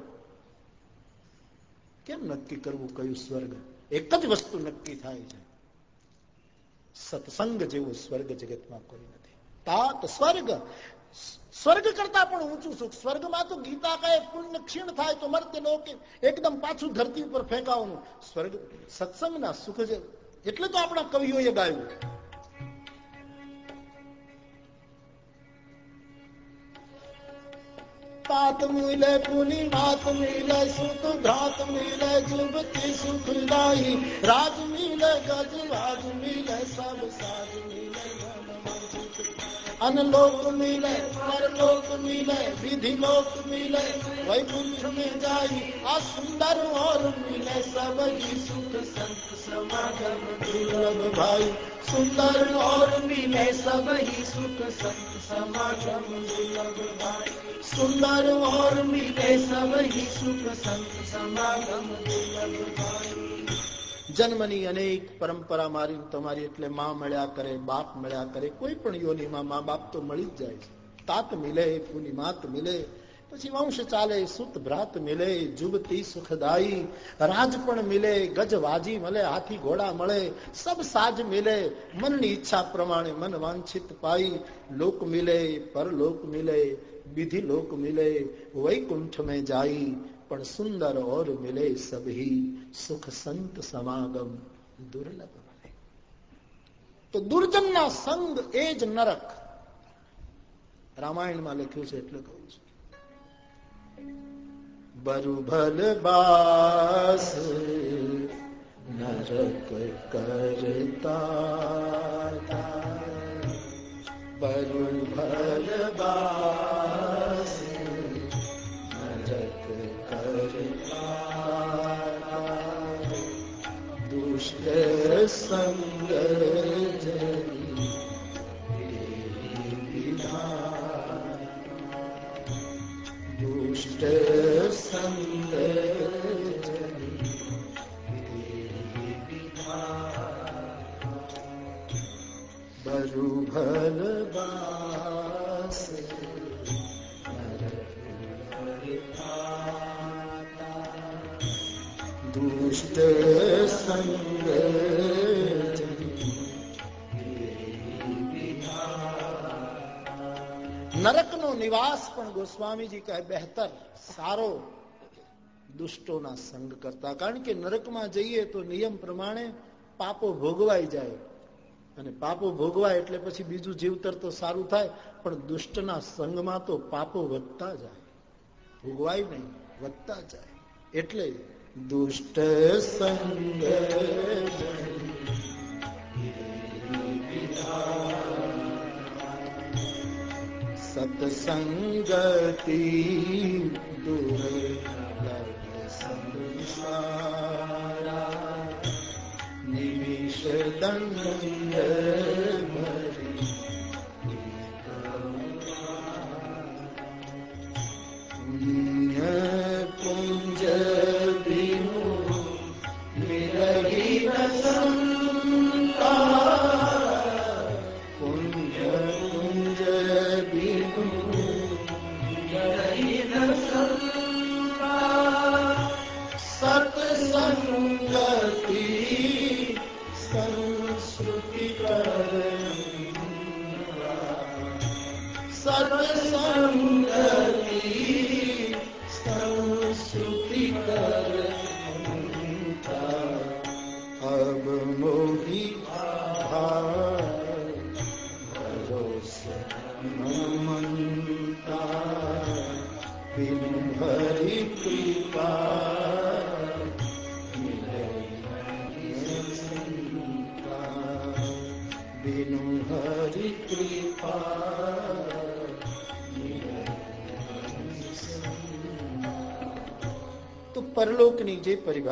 કેમ નક્કી કરવું કયું સ્વર્ગ? એક જ વસ્તુ નક્કી થાય છે. સત્સંગ જેવું સ્વર્ગ જગતમાં કોઈ નથી. તાત સ્વર્ગ સ્વર્ગ કરતા પણ ઊંચું સુખ. સ્વર્ગમાં તો ગીતા કહે પુણ્ય ક્ષીણ થાય તો મરતે લોકે એકદમ પાછું ધરતી ઉપર ફેંકાવાનું. સ્વર્ગ, સત્સંગના સુખ છે એટલે તો આપણા કવિઓએ ગાયું. પાત મિલે પુની માત મિલે સુખ ભ્રાત મિલે જુબતી સુખ રાજ મિલે ગજ રાજ મિલે સબ સાજ મિલે अनलोक मिले परलोक मिले विधि लोक मिले वैकुंठ में जाई आ सुंदर और मिले सब ही सुख संत समागम दुर्लभ भाई सुंदर और मिले सब ही सुख संत समागम दुर्लभ भाई सुंदर और मिले सब ही सुख संत समागम दुर्लभ भाई જન્મની અનેક પરંપરા મારી, તમારી એટલે માં મળ્યા કરે, બાપ મળ્યા કરે, કોઈ પણ યોનિમાં મા બાપ તો મળી જ જાય છે. તાત મિલે ફૂની માત મિલે, પછી વંશ ચાલે, સુત ભ્રાત મિલે, જુબતી સુખદાયી, રાજ પણ મિલે ગજવાજી મળે, હાથી ઘોડા મળે, સબ સાજ મિલે, મનની ઈચ્છા પ્રમાણે મન વાંછિત પાઈ, લોક મિલે, પરલોક મિલે, વિધિ લોક મિલે, વૈકુંઠ મેં જાય પણ સુંદર ઓર મિલે સભી સુખ સંત સમાગમ દુર્લભ બને તો દુર્જનના સંગ એ જ નરક. રામાયણમાં લખ્યું છે એટલે કહું છું. બરુભલ બાસ નરક કરતા. બરુભલ દુષ્ટ સંગ દુષ્ટ સંગ બરુ ભલવાસ દુષ્ટ સંગ નિવાસ પણ ગોસ્વામીજી કહે બહેતર સારો દુષ્ટોના સંગ કરતા કારણ કે નરકમાં જઈએ તો નિયમ પ્રમાણે પાપો ભોગવાઈ જાય અને પાપો ભોગવાય એટલે પછી બીજું જીવતર તો સારું થાય, પણ દુષ્ટના સંગમાં તો પાપો વધતા જાય. ભોગવાય નહીં, વધતા જાય. એટલે દુષ્ટ સંગ સત્સંગતિ સંસારા નિમિષ દંડ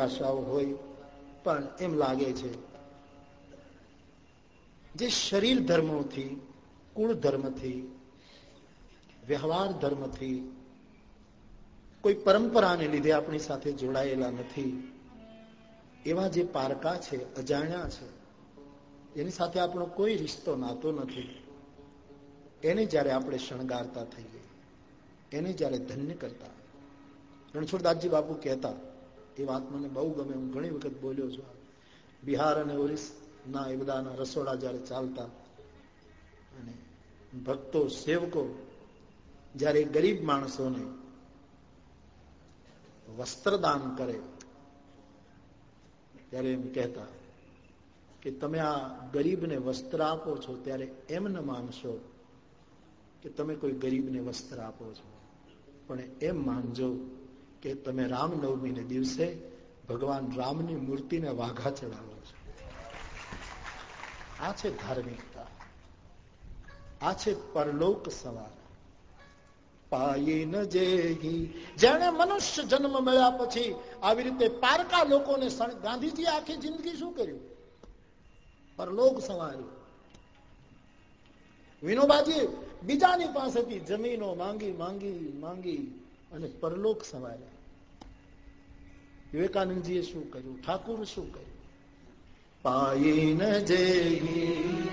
જે હોય, પણ એમ લાગે છે જે શરીર ધર્મોથી, કુળ ધર્મથી, વ્યવહાર ધર્મથી, કોઈ પરંપરાને લીધે આપણી સાથે જોડાયેલા નથી, એવા જે પારકા છે, અજાણ્યા છે, એની સાથે આપણો કોઈ રિશ્તો નાતો નથી. એને જ્યારે આપણે શણગારતા થઈએ, એને જ્યારે ધન્ય કરતા. રણછોડદાસજી બાપુ કહેતા એ વાત મને બહુ ગમે. હું ઘણી વખત બોલ્યો છું બિહાર અને ઓરિસ્સના એ બધાના રસોડા જ્યારે ચાલતા અને ભક્તો, સેવકો, જ્યારે ગરીબ માણસોને વસ્ત્રદાન કરે, ત્યારે એમ કહેતા કે તમે આ ગરીબને વસ્ત્ર આપો છો ત્યારે એમ ન માનશો કે તમે કોઈ ગરીબને વસ્ત્ર આપો છો. પણ એમ માનજો કે તમે રામનવમીને દિવસે ભગવાન રામની મૂર્તિને વાઘા ચડાવો છો. આ છે ધાર્મિકતા. આ છે પરલોક સવાર. જેને મનુષ્ય જન્મ મળ્યા પછી આવી રીતે પારકા લોકોને ગાંધીજી આખી જિંદગી શું કર્યું? પરલોક સવાર્યું વિનોબાજી બીજાની પાસેથી જમીનો માંગી માંગી માંગી અને પરલોક સંવાર્યા વિવેકાનંદજીએ શું કર્યું? ઠાકુર શું કર્યું? પાયે ન જેહી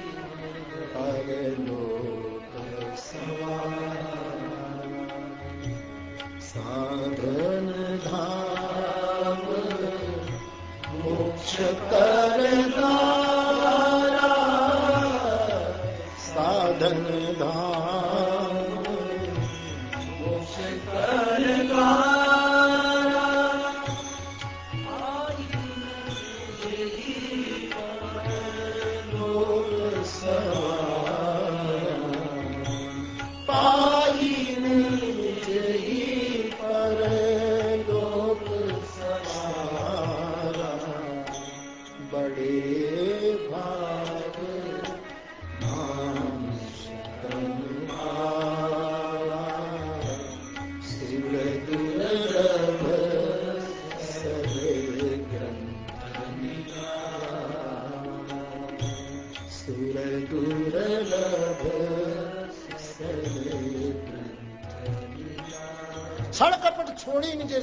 સાધન ધામ, મોક્ષ કરનારા સાધન ધામ.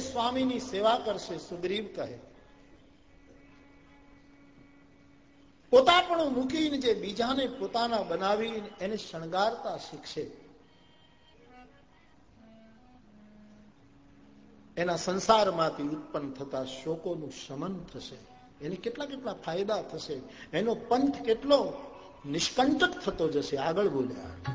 સ્વામીની સેવા કરશે, સુગ્રીવ કહે. પોતાપણું મૂકીને જે બીજાને પોતાના બનાવી એને શણગારતા શીખશે. એના સંસારમાંથી ઉત્પન્ન થતા શોકોનું શમન થશે. એને કેટલા કેટલા ફાયદા થશે? એનો પંથ કેટલો? નિષ્કંટક થતો જશે. આગળ બોલ્યા.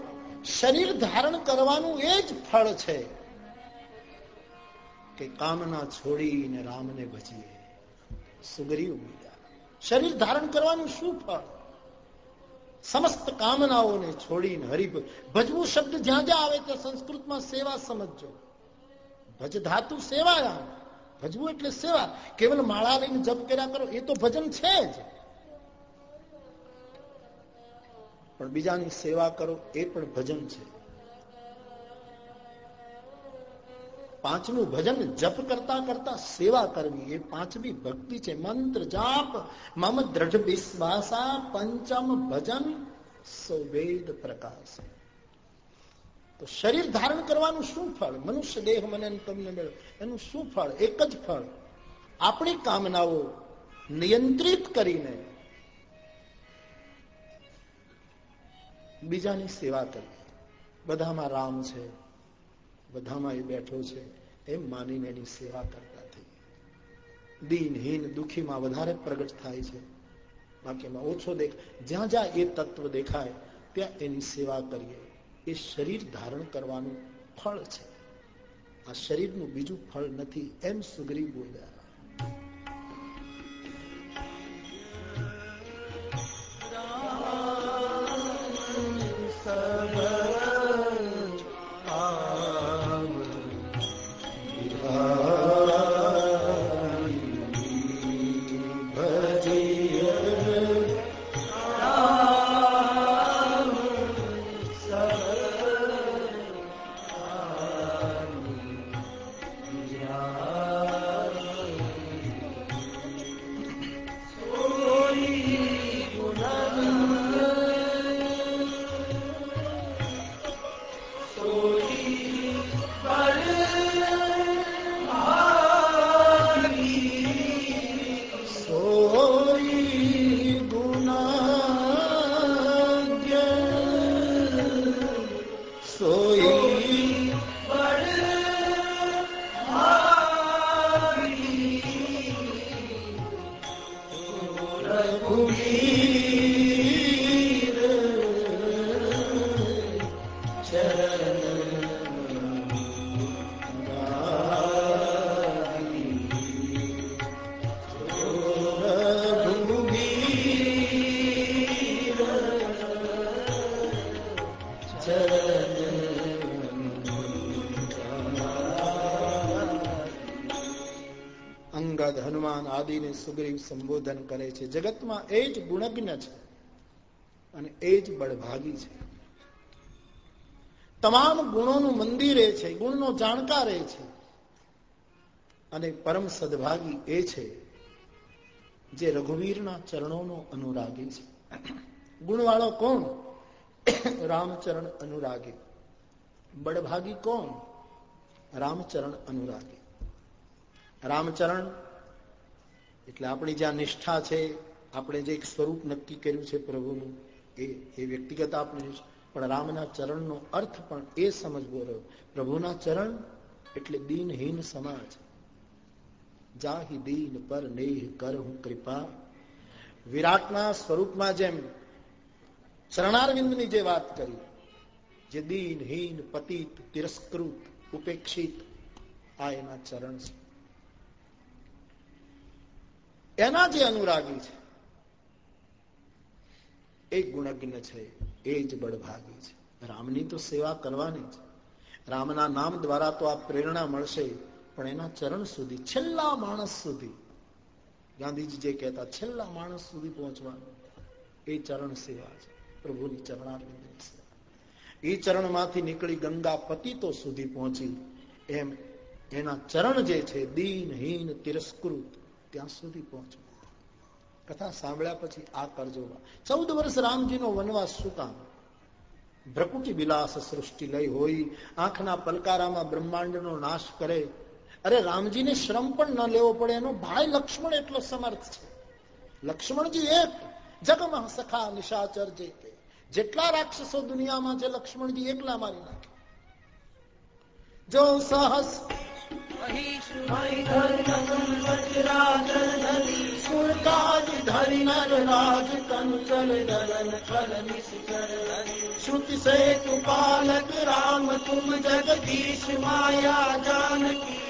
શરીર ધારણ કરવાનું એ જ ફળ છે કે કામના છોડીને રામને ભજીએ. સુગરીવ શરીર ધારણ કરવાનું શું ફળ? સમસ્ત કામનાઓને છોડીને હરિભ. ભજવું શબ્દ જ્યાં જ્યાં આવે ત્યાં સંસ્કૃતમાં સેવા સમજજો. ભજ ધાતુ સેવા ભજવું એટલે સેવા. કેવલ માળા લઈને જપ કર્યા કરો, એ તો ભજન છે જ. પણ બીજાની સેવા કરો એ પણ ભજન છે. પાંચમું ભજન જપ કરતા કરતા સેવા કરવી એ પાંચમી ભક્તિ છે. મંત્ર જાપ, મમ દ્રઢ વિશ્વાસા, પંચમ ભજન, સૌવેદ પ્રકાશ. તો શરીર ધારણ કરવાનું શું ફળ? મનુષ્ય દેહ મને તમને મળ્યો એનું શું ફળ? એક જ ફળ. આપણી કામનાઓ નિયંત્રિત કરીને બીજાની સેવા કરવી. બધામાં રામ છે, બધામાં એ બેઠો છે, એમ માનીને એની સેવા કરતા થઈએ. દીનહીન દુઃખીમાં વધારે પ્રગટ થાય છે. બાકીમાં ઓછો દેખ, જ્યાં જ્યાં એ તત્વ દેખાય, ત્યાં એની સેવા કરીએ. એ શરીર ધારણ કરવાનું ફળ છે. આ શરીરનું બીજું ફળ નથી, એમ સુગરી બોલ્યા. So. સુગ્રીવ સંબોધન કરે છે. જગતમાં એ જ ગુણજ્ઞ છે અને એ જ બળભાગી છે. તમામ ગુણોનું મંદિર એ છે, ગુણનો જાણકાર એ છે. અને પરમ સદભાગી એ છે જે રઘુવીરના ચરણોનો અનુરાગી છે. ગુણવાળો કોણ? રામચરણ અનુરાગી. બળભાગી કોણ? રામચરણ અનુરાગી. રામચરણ એટલે આપણી જ્યાં નિષ્ઠા છે, આપણે જે એક સ્વરૂપ નક્કી કર્યું છે પ્રભુનું, એ એ વ્યક્તિગત આપણે પણ રામના ચરણનો અર્થ પણ એ સમજવો રહ્યો. પ્રભુના ચરણ એટલે દીનહીન સમાજ. જાહી દીન પર નેહ કર હું કૃપા. વિરાટના સ્વરૂપમાં જેમ શરણારવિંદની જે વાત કરી, જે દીનહીન પતિત, તિરસ્કૃત, ઉપેક્ષિત, આ એના ચરણ છે. એના જે અનુરાગી છે. એ ગુણજ્ઞ છે, એ જ બળભાગી છે. રામની તો સેવા કરવાની છે. રામના નામ દ્વારા તો આ પ્રેરણા મળશે, પણ એના ચરણ સુધી, છેલ્લા માણસ સુધી, ગાંધીજી જે કહેતા, છેલ્લા માણસ સુધી પહોંચવાનું. એ ચરણ સેવા છે, પ્રભુની ચરણારવિંદની સેવા. એ ચરણમાંથી નીકળી ગંગા પતિતો સુધી પહોંચી, એમ એના ચરણ જે છે, દીનહીન તિરસ્કૃત ત્યાં સુધી પહોંચવું. કથા સાંભળ્યા પછી આ કરજો ચૌદ વર્ષ રામજીનો વનવાસ શું કામ? ભ્રકુટી બિલાસ સૃષ્ટિ લઈ હોય, આંખના પલકારામાં બ્રહ્માંડનો નાશ કરે. અરે રામજીને શ્રમ પણ ન લેવો પડે, એનો ભાઈ લક્ષ્મણ એટલો સમર્થ છે. લક્ષ્મણજી એક જગમાં સખા નિશાચર જે જેટલા રાક્ષસો દુનિયામાં છે, લક્ષ્મણજી એકલા મારી નાખે. જો સહસ श्रुति से तु पालक राम तुम जगदीश माया जानकी जो सुजति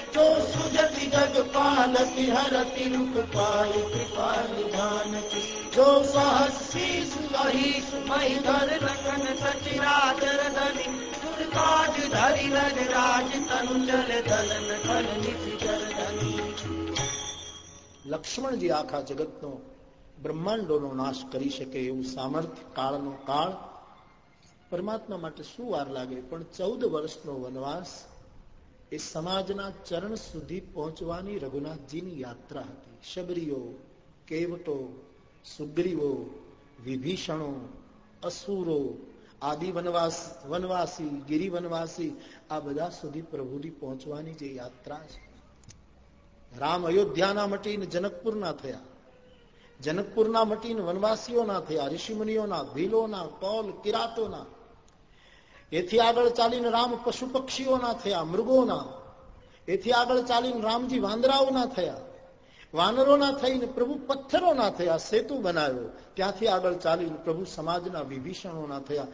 जग पालती हरति रूप पाई कृपा निधान की जो सहसी सुहीश मई धर लखन सचिराचर धनी सुरताज धरि रज राज तनु जल दलन खल निजर धनी લક્ષ્મણજી આખા જગતનો બ્રહ્માંડોનો નાશ કરી શકે એવું સામર્થ્ય કાળનો કાળ પરમાત્મા માટે શું વાર લાગે પણ ચૌદ વર્ષનો વનવાસ એ સમાજના ચરણ સુધી પહોંચવાની રઘુનાથજીની યાત્રા હતી. શબરીઓ, કેવટો, સુગ્રીવો, વિભીષણો, અસુરો, આદિ વનવાસ, વનવાસી, ગિરિ વનવાસી, આ બધા સુધી પ્રભુની પહોંચવાની જે યાત્રા છે. રામ અયોધ્યાના મટીને જનકપુરના થયા. જનકપુરના મટીને વનવાસીઓના થયા, ઋષિમુનિઓના, ભીલોના, ટોલ, કિરાતોના. એથી આગળ ચાલીને રામ પશુ પક્ષીઓના થયા, મૃગોના. એથી આગળ ચાલીને રામજી વાંદરાઓના થયા. વાનરોના થઈને પ્રભુ પથ્થરોના થયા, સેતુ બનાવ્યો. ત્યાંથી આગળ ચાલીને પ્રભુ સમાજના વિભીષણોના થયા.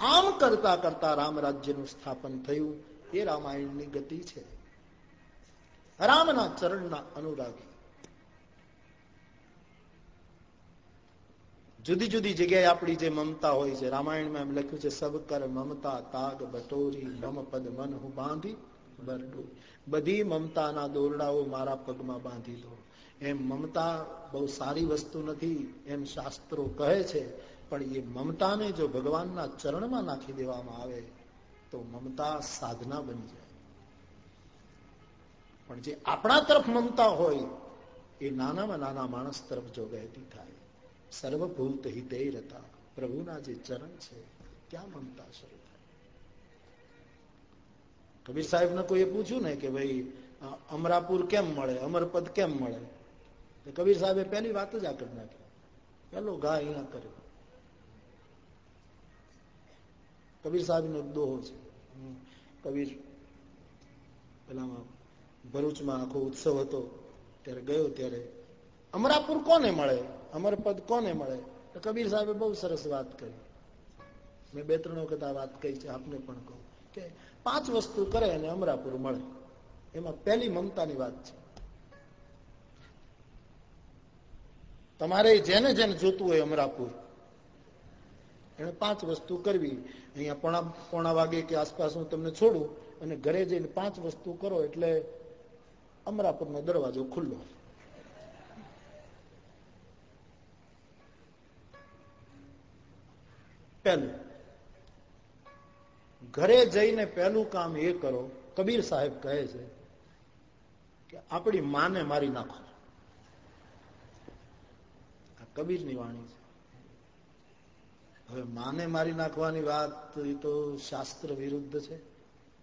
આમ કરતા કરતા રામ રાજ્યનું સ્થાપન થયું. એ રામાયણની ગતિ છે. રામના ચરણના અનુરાગી. જુદી જુદી જગ્યાએ આપણી જે મમતા હોય છે, રામાયણમાં એમ લખ્યું છે સબ કર મમતા તાગ બટોરી, મમ પદ મન હું બાંધી બરડો. બધી મમતાના દોરડાઓ મારા પગમાં બાંધી દો. એમ મમતા બહુ સારી વસ્તુ નથી, એમ શાસ્ત્રો કહે છે, પણ એ મમતાને જો ભગવાનના ચરણમાં નાખી દેવામાં આવે, તો મમતા સાધના બની જાય. પણ જે આપણા તરફ મમતા હોય, એ નાનામાં નાના માણસ તરફ જો વહેતી થાય. સર્વભૂત હિતય રતા. પ્રભુના જે ચરણ છે ત્યાં મમતા શરૂ થાય કબીર સાહેબ ને કોઈએ પૂછ્યું ને કે ભાઈ અમરાપુર કેમ મળે? અમરપદ કેમ મળે? કબીર સાહેબે પહેલી વાત જ આગળ નાખી. પેલો ઘા અહીંયા કર્યો. કબીર સાહેબ નો દોહો છે. કબીર પેલામાં ભરૂચમાં આખો ઉત્સવ હતો. ત્યારે ગયો ત્યારે, અમરાપુર કોને મળે? અમરપદ કોને મળે? તો કબીર સાહેબે બહુ સરસ વાત કરી. મેં બે ત્રણ વખત આ વાત કહી છે, આપને પણ કહું કે પાંચ વસ્તુ કરે અને અમરાપુર મળે. એમાં પહેલી મમતાની વાત છે. તમારે જેને જેને જોતું હોય અમરાપુર એને પાંચ વસ્તુ કરવી. અહીંયા પોણા પોણા વાગે કે આસપાસ હું તમને છોડું અને ઘરે જઈને પાંચ વસ્તુ કરો એટલે અમરાપુરનો દરવાજો ખુલ્લો. પહેલું. ઘરે જઈને પહેલું કામ એ કરો, કબીર સાહેબ કહે છે કે આપણી માને મારી નાખો. આ કબીરની વાણી છે. હવે માને મારી નાખવાની વાત એ તો શાસ્ત્ર વિરુદ્ધ છે.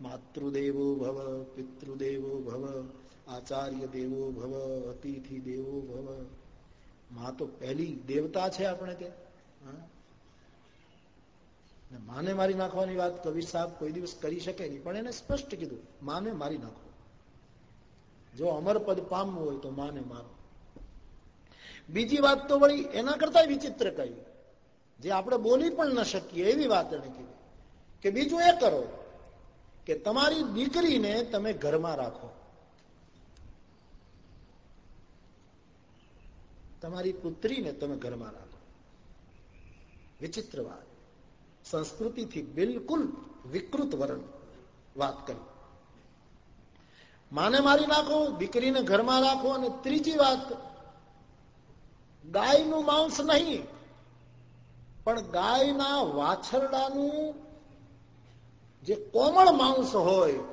માતૃદેવો ભવ, પિતૃદેવો ભવ, આચાર્ય દેવો ભવ, અતિથિ દેવો ભવ. માં તો પહેલી દેવતા છે આપણે કે માને મારી નાખવાની વાત કબીર સાહેબ કોઈ દિવસ કરી શકે નહીં, પણ એને સ્પષ્ટ કીધું, માને મારી નાખો. જો અમર પદ પામવું હોય તો માને મારો. બીજી વાત તો વળી એના કરતા વિચિત્ર કહી, જે આપણે બોલી પણ ન શકીએ એવી વાત એને કીધી, કે બીજું એ કરો કે તમારી દીકરીને તમે ઘરમાં રાખો. તમારી પુત્રીને તમે ઘરમાં રાખો. વિચિત્ર વાત. સંસ્કૃતિથી બિલકુલ વિકૃત વરણ વાત કરી. માને મારી નાખો, દીકરીને ઘરમાં રાખો અને ત્રીજી વાત, ગાયનું માંસ નહીં, પણ ગાયના વાછરડાનું જે કોમળ માંસ હોય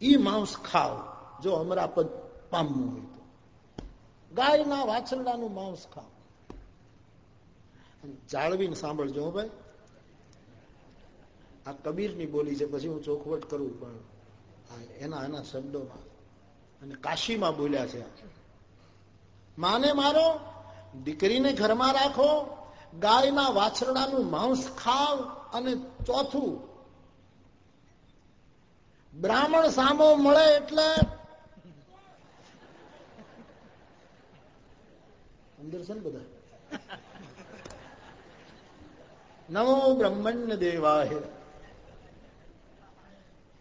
એ માંસ ખાવ જો અમરાપદ પામવું હોય તો. ગાયના વાછરડાનું માંસ ખાવ જાળવીને સાંભળજો ભાઈ. આ કબીરની બોલી છે, પછી હું ચોખવટ કરું, પણ એના એના શબ્દોમાં. અને કાશીમાં બોલ્યા છે. માને મારો, દીકરીને ઘરમાં રાખો, ગાયના વાછરડાનું માંસ ખાવ અને ચોથું. બ્રાહ્મણ સામો મળે એટલે અંદર છે ને બધા? નમો બ્રહ્મણ દેવાય.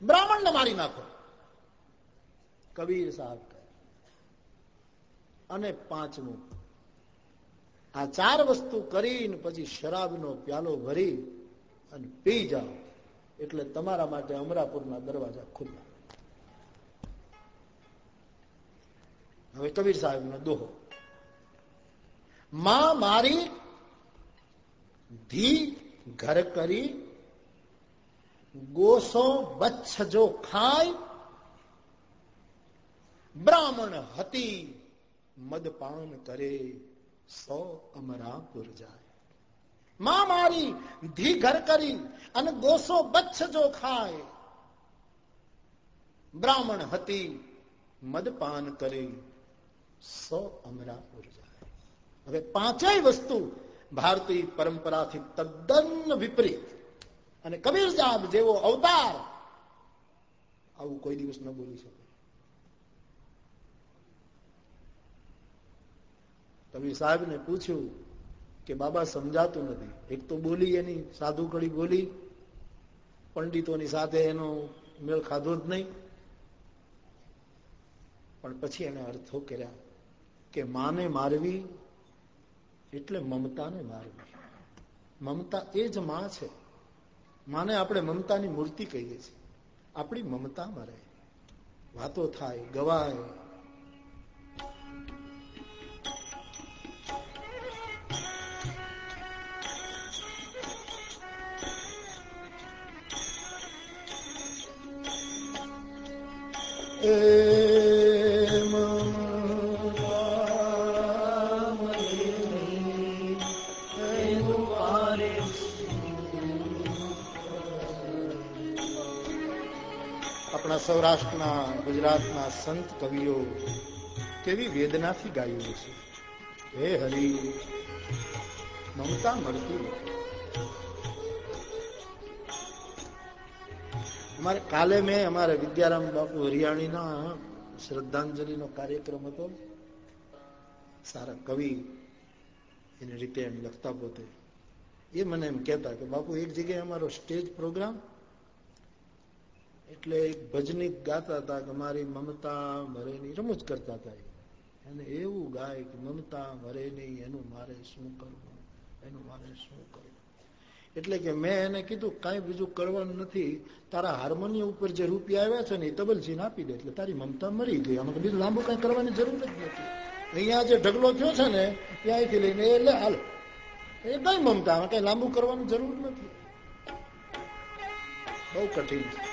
બ્રાહ્મણ ને મારી નાખો. કબીર સાહેબ અને પાંચમું, આ ચાર વસ્તુ કરીને પછી શરાબનો પ્યાલો ભરી અને પી જાઓ. એટલે તમારા માટે અમરાપુરના દરવાજા ખુલ્લા. હવે કબીર સાહેબ નો દોહો. માં મારી, ધી ઘર કરી ગોસો બચ્છ જો ખાય. બ્રાહ્મણ હતી મદપાન કરે, સો અમરાપુર જાય. માં મારી ધી ઘર કરી અને ગોસો બચ્છ જો ખાય. બ્રાહ્મણ હતી મદપાન કરે, સો અમરાપુર જાય. હવે પાંચેય વસ્તુ ભારતીય પરંપરાથી તદ્દન વિપરીત. અને કબીર સાહેબ જેવો અવતાર આવું કોઈ દિવસ ન બોલી શકે. કબીર સાહેબ ને પૂછ્યું કે બાબા સમજાતું નથી. એક તો બોલી એની સાધુ કડી બોલી, પંડિતોની સાથે એનો મેળ ખાધો જ નહીં. પણ પછી એને અર્થો કર્યા કે માને મારવી એટલે મમતાને મારવી. મમતા એ જ માં છે. માને આપણે મમતાની મૂર્તિ કહીએ છીએ. આપણી મમતા મરે વાતો થાય ગવાય. આપણા સૌરાષ્ટ્રના, ગુજરાતના સંત કવિઓ કેવી વેદનાથી ગાયું છે હે હરી, મમતા મળતી અમારે કાલે મેં અમારે વિદ્યારામ બાપુ હરિયાણીના શ્રદ્ધાંજલિનો કાર્યક્રમ હતો. સારા કવિ એની રીતે એમ લખતા પોતે. એ મને એમ કહેતા કે બાપુ એક જગ્યાએ અમારો સ્ટેજ પ્રોગ્રામ એટલે એક ભજનિક ગાતા હતા કે મારી મમતા મરે નહીં રમૂજ કરતા હતા એને એવું ગાય કે મમતા મરે નહીં એનું મારે શું કરવું? એનું મારે શું કરવું? એટલે કે મેં એને કીધું, કાંઈ બીજું કરવાનું નથી. તારા હાર્મોનિયમ ઉપર જે રૂપિયા આવ્યા છે ને, એ તબલજીને આપી દે. એટલે તારી મમતા મરી ગઈ. અમે બીજું લાંબુ કાંઈ કરવાની જરૂર જ નથી અહીંયા જે ઢગલો થયો છે ને ત્યાંથી લઈને એટલે હાલ. એ કઈ મમતા કઈ લાંબુ કરવાની જરૂર નથી. બહુ કઠિન છે.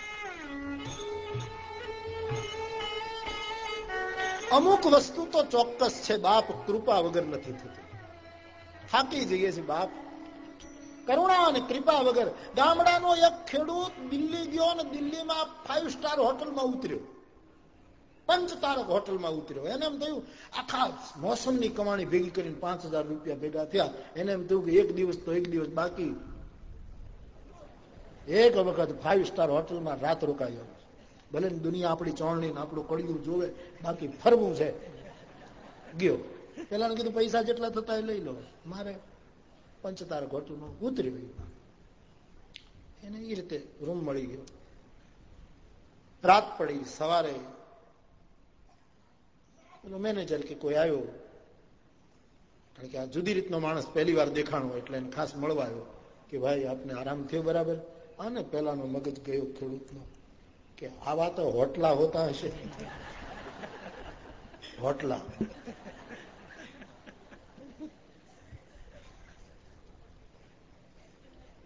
અમુક વસ્તુ તો ચોક્કસ છે, બાપ કૃપા વગર નથી થતી. થાકી જઈએ છીએ, બાપ. કરુણા અને કૃપા વગર. ગામડાનો એક ખેડૂત દિલ્હી ગયો અને દિલ્હીમાં ફાઈવ સ્ટાર હોટલમાં ઉતર્યો. પંચ તારક હોટલમાં ઉતર્યો. એને એમ થયું, આખા મોસમની કમાણી ભેગી કરીને પાંચ હજાર રૂપિયા ભેગા થયા. એને એમ થયું કે એક દિવસ તો એક દિવસ બાકી. એક વખત ફાઈવ સ્ટાર હોટલમાં રાત રોકાયો. ભલે દુનિયા આપણી ચોળણી આપણું કડિયું જોવે, બાકી ફરવું છે. ગયો. પેલા કીધું, પૈસા જેટલા થતા એ લઈ લો. મારે પંચતાર હોટલમાં ઉતરી ગયું. એને એ રીતે રૂમ મળી ગયો. રાત પડી, સવારે. પેલો મેનેજર કે કોઈ આવ્યો. કારણ કે આ જુદી રીતનો માણસ પહેલી વાર દેખાણો એટલે એને ખાસ મળવા આવ્યો કે, ભાઈ, આપને આરામ થયો બરાબર? આને પેલાનો મગજ ગયો ખેડૂતનો. કે આવા તો હોટલા હોતા હશે. હોટલા.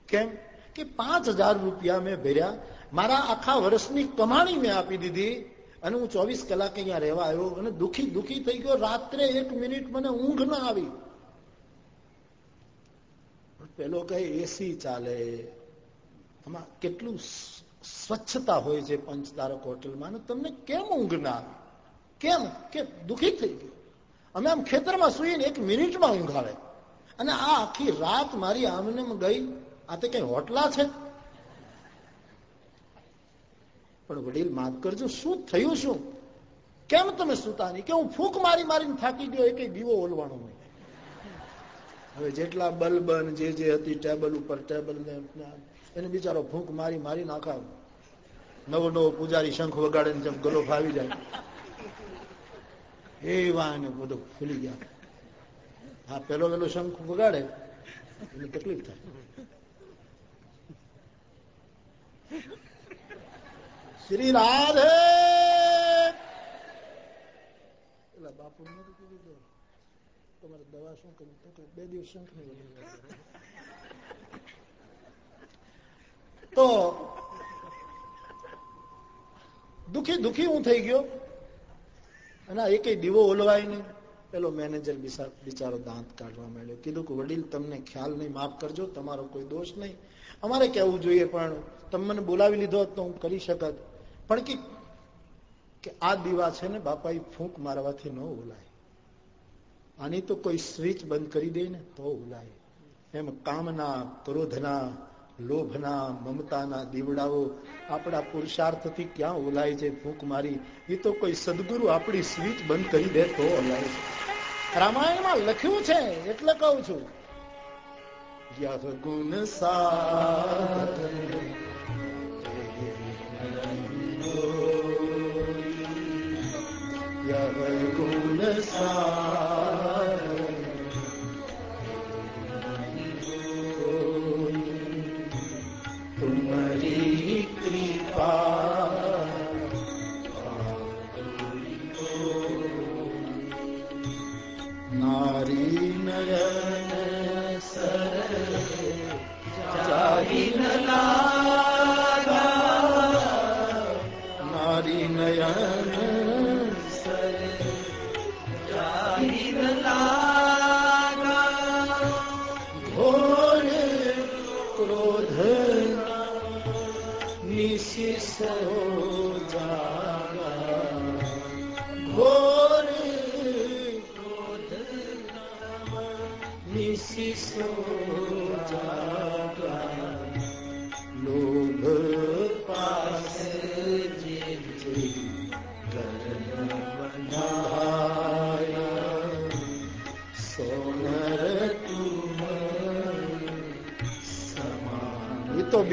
કેમ કે પાંચ હજાર રૂપિયા મેં ભર્યા. મારા આખા વર્ષની કમાણી મેં આપી દીધી અને હું ચોવીસ કલાક અહીંયા રહેવા આવ્યો અને દુખી દુખી થઈ ગયો. રાત્રે એક મિનિટ મને ઊંઘ ના આવી. પેલો કહે, એસી ચાલે. આમાં કેટલું સ્વચ્છતા હોય છે પંચતારક હોટલમાં તમને કેમ ઊંઘ ના આવે? કેમ? કે દુઃખી થઈ ગયો. અમે આમ ખેતરમાં સુઈને એક મિનિટમાં ઊંઘ આવે અને આ આખી રાત મારી આમને ગઈ. આ તે કઈ હોટલા છે? પણ વડીલ, માફ કરજો, શું થયું શું? કેમ તમે સુતા નહીં? કે હું ફૂંક મારી મારીને થાકી ગયો, એ કઈ દીવો ઓલવાનો નહીં. હવે જેટલા બલબન જે જે હતી ટેબલ ઉપર ટેબલ ને એને બિચારો ફૂંક મારી મારી નાખા. નવો નવો પૂજારી શંખ વગાડે જેમ ગલો ફાવી જાય. એ વાને બધું ખુલી ગયા. હા પેલો પેલો શંખ વગાડે, એને તકલીફ થાય. શ્રી રાધે પેલા બાપુ તમારે દવા શું કરી બે દિવસ શંખ નહીં તો દુખી દુખી હું થઈ ગયો. અને એક દીવો ઓલવાય નહીં. પેલો મેનેજર બિચારો દાંત કાઢવા માંડ્યો. કીધું કે, વડીલ, તમને ખ્યાલ નહીં, માફ કરજો, તમારો કોઈ દોષ નહીં. અમારે કહેવું જોઈએ પણ તમે મને બોલાવી લીધો તો હું કરી શકત. પણ કે આ દીવા છે ને બાપા ફૂંક મારવાથી ન ઓલાય. આની તો કોઈ સ્વિચ બંધ કરી દે ને તો ઓલાય. એમ કામના, ક્રોધના લોભના, મમતાના દીવડાઓ આપણા પુરુષાર્થથી ક્યાં ઓલાય છે? ફૂંક મારી. એ તો કોઈ સદગુરુ આપણી સ્વીચ બંધ કરી દે તો ઓલાય છે. રામાયણમાં લખ્યું છે, એટલે કહું છું. ગુણ સાધન યહ ગુણ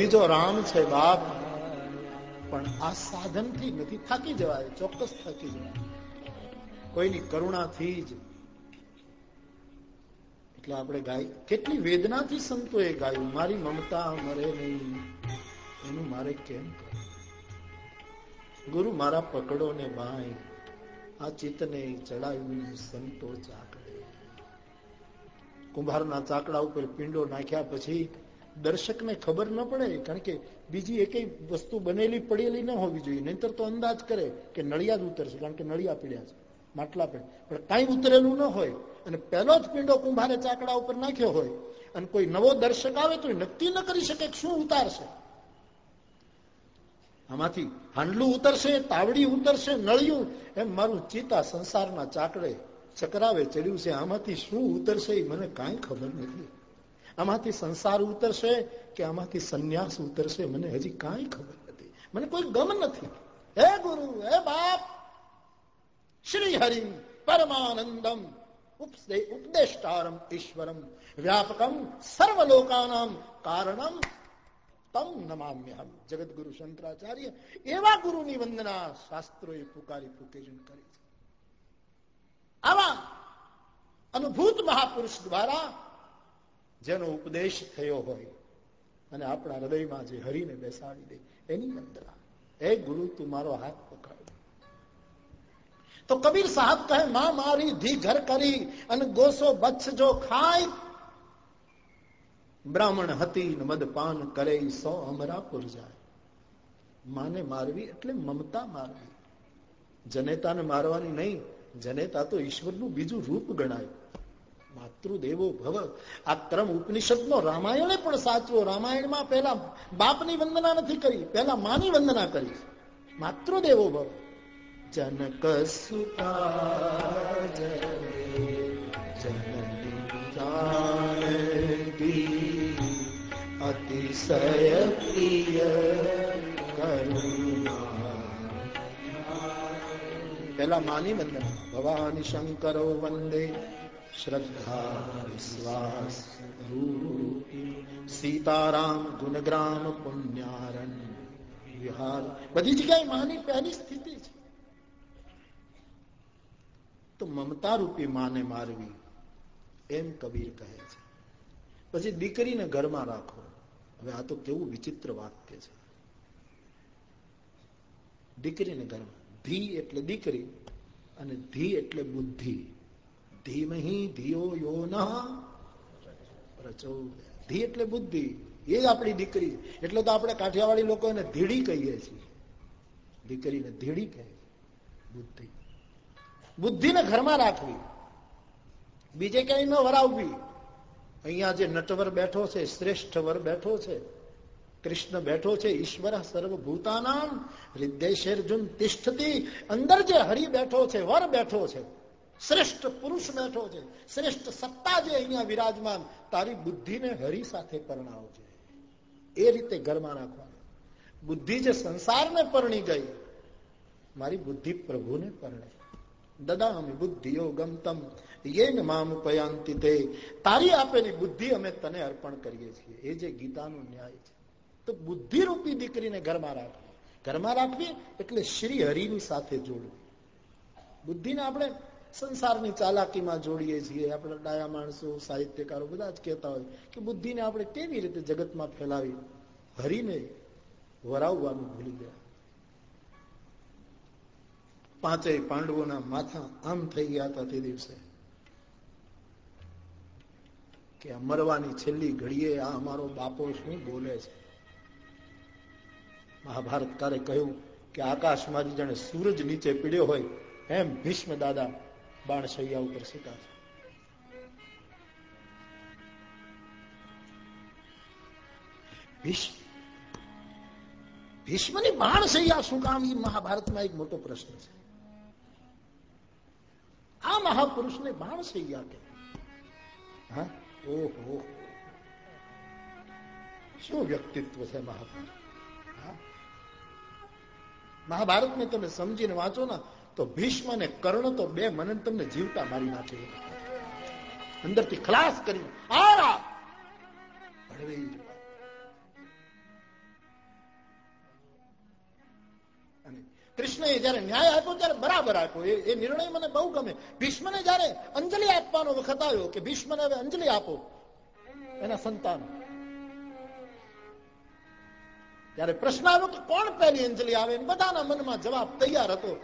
બીજો રામ છે બાપ, પણ આ સાધનથી નથી, થાકી જવાય, ચોક્કસ થાકી જવાય. કોઈની કરુણાથી જ. એટલે આપણે ગાય, કેટલી વેદનાથી સંતોએ ગાયું, મારી મમતા મરે નહીં. એનું મારે કેમ ગુરુ મારા પકડો ને બાય, આ ચિત્તને ચડાવ્યું સંતો ચાકડે. કુંભારના ચાકડા ઉપર પિંડો નાખ્યા પછી દર્શકને ખબર ન પડે, કારણ કે બીજી એક વસ્તુ બનેલી, પડેલી ન હોવી જોઈએ. નહીતર તો અંદાજ કરે કે નળિયા જ ઉતરશે, કારણ કે નળિયા પીડ્યા છે, માટલા પડે પણ કાંઈ ઉતરેલું ન હોય, અને પહેલો જ પીંડો કુંભારે ચાકડા ઉપર નાખ્યો હોય, અને કોઈ નવો દર્શક આવે તો નક્કી ન કરી શકે શું ઉતારશે. આમાંથી હાંડલું ઉતરશે, તાવડી ઉતરશે, નળિયું, એમ મારું ચિતા સંસારના ચાકડે ચકરાવે, ચડ્યું છે. આમાંથી શું ઉતરશે મને કાંઈ ખબર નથી. આમાંથી સંસાર ઉતરશે કે આમાંથી સંન્યાસ ઉતરશે મને હજી કાંઈ ખબર નથી. મને કોઈ ગમ નથી. હે ગુરુ, હે બાપ! શ્રી હરિ પરમાનંદમ. ઉપદેષ્ટારમ, ઈશ્વરમ. વ્યાપકમ સર્વલોકાનામ કારણમ તમ નમામ્યહમ. જગતગુરુ શંકરાચાર્ય એવા ગુરુની વંદના શાસ્ત્રોએ પુકારી પુકેજન કરી છે. આવા અનુભૂત મહાપુરુષ દ્વારા જેનો ઉપદેશ થયો હોય અને આપણા હૃદયમાં જે હરીને બેસાડી દે, એની વંદના એ ગુરુ, તું મારો હાથ પકડ. તો કબીર સાહેબ કહે, માં મારી ધી ઘર કરી અને ગોસો બચ્છ જો ખાય. બ્રાહ્મણ હતી મદપાન કરે સો અમરાપુર જાય. માને મારવી એટલે મમતા મારવી. જનેતાને મારવાની નહીં, જનેતા તો ઈશ્વરનું બીજું રૂપ ગણાય. માતૃદેવો ભવ. આ ત્રમ ઉપનિષદ નો રામાયણે પણ સાચવો. રામાયણમાં પહેલા બાપની વંદના નથી કરી, પહેલા માની વંદના કરી. માતૃદેવો ભવ. જનક અતિશય પ્રિય પેલા માની વંદના. ભવાની શંકરો વંદે. શ્રદ્ધા વિશ્વાસ સીતારામ ગુણગ્રામ પુણ્યારણ વિહાર બધી જગ્યાએ માની પહેલી સ્થિતિ છે તો મમતા રૂપી માને મારવી એમ કબીર કહે છે પછી દીકરીને ઘરમાં રાખો હવે આ તો કેવું વિચિત્ર વાક્ય છે દીકરીને ઘરમાં ધી એટલે દીકરી અને ધી એટલે બુદ્ધિ ધીમહી ધીયો યો રચો ધી એટલે બુદ્ધિ. એ જ આપણી દીકરી. એટલે તો આપણે કાઠિયાવાડી લોકો એને ધીડી કહીએ છીએ. દીકરીને ધીડી કહે બુદ્ધિ. બુદ્ધિને ઘરમાં રાખવી. બીજે ક્યાંય ન વરાવવી. અહીંયા જે નટવર બેઠો છે શ્રેષ્ઠ વર બેઠો છે, કૃષ્ણ બેઠો છે, ઈશ્વર સર્વભૂતાનામ હૃદયશેર્જુન તિષ્ઠતી. અંદર જે હરિ બેઠો છે, વર બેઠો છે શ્રેષ્ઠ પુરુષ બેઠો છે, શ્રેષ્ઠ સત્તા જે અહીંયા વિરાજમાન, તારી બુદ્ધિને હરિ સાથે પરણાવજે એ રીતે ઘરમાં રાખવાની. બુદ્ધિ જે સંસારને પરણી ગઈ, મારી બુદ્ધિ પ્રભુને પરણે. દદામી બુદ્ધિઓ ગમતમ, યેન મામ પયાંતિ તે. તારી આપેલી બુદ્ધિ અમે તને અર્પણ કરીએ છીએ. એ જે ગીતાનો ન્યાય છે. તો બુદ્ધિરૂપી દીકરીને ઘરમાં રાખવી ઘરમાં રાખવી એટલે શ્રી હરિની સાથે જોડવી. બુદ્ધિને આપણે સંસારની ચાલાકીમાં જોડીએ છીએ. આપણે ડાયા માણસો, સાહિત્યકારો બધા જ કહેતા હોય કે બુદ્ધિને આપણે કેવી રીતે જગતમાં ફેલાવી હરીને વરાવવાનું ભૂલી ગયા. પાંચેય પાંડવોના માથા આમ થઈ ગયા હતા તે દિવસે કે મરવાની છેલ્લી ઘડીએ આ અમારો બાપો શું બોલે છે? મહાભારતકારે કહ્યું કે આકાશમાંથી જાણે સૂરજ નીચે પીડ્યો હોય, એમ ભીષ્મ દાદા બાણ સૈયા ઉપર સીતા ભીષ્મની બાણ સૈયા શું કામ? એ મહાભારતમાં એક મોટો પ્રશ્ન છે. આ મહાપુરુષને બાણ સૈયા કે હા? ઓહો. શું વ્યક્તિત્વ છે મહાભારત? મહાભારત ને તમે સમજીને વાંચો ને તો ભીષ્મ ને કર્ણ તો બે મને તમને જીવતા મારી નાખે. અંદરથી ખલાસ કરી કૃષ્ણએ જયારે ન્યાય આપ્યો, ત્યારે બરાબર આપ્યો. એ નિર્ણય મને બહુ ગમે. ભીષ્મને જયારે અંજલિ આપવાનો વખત આવ્યો કે ભીષ્મને હવે અંજલિ આપો, એના સંતાન. ત્યારે પ્રશ્ન આવ્યો કે કોણ પહેલી અંજલિ આવે? બધાના મનમાં જવાબ તૈયાર હતો.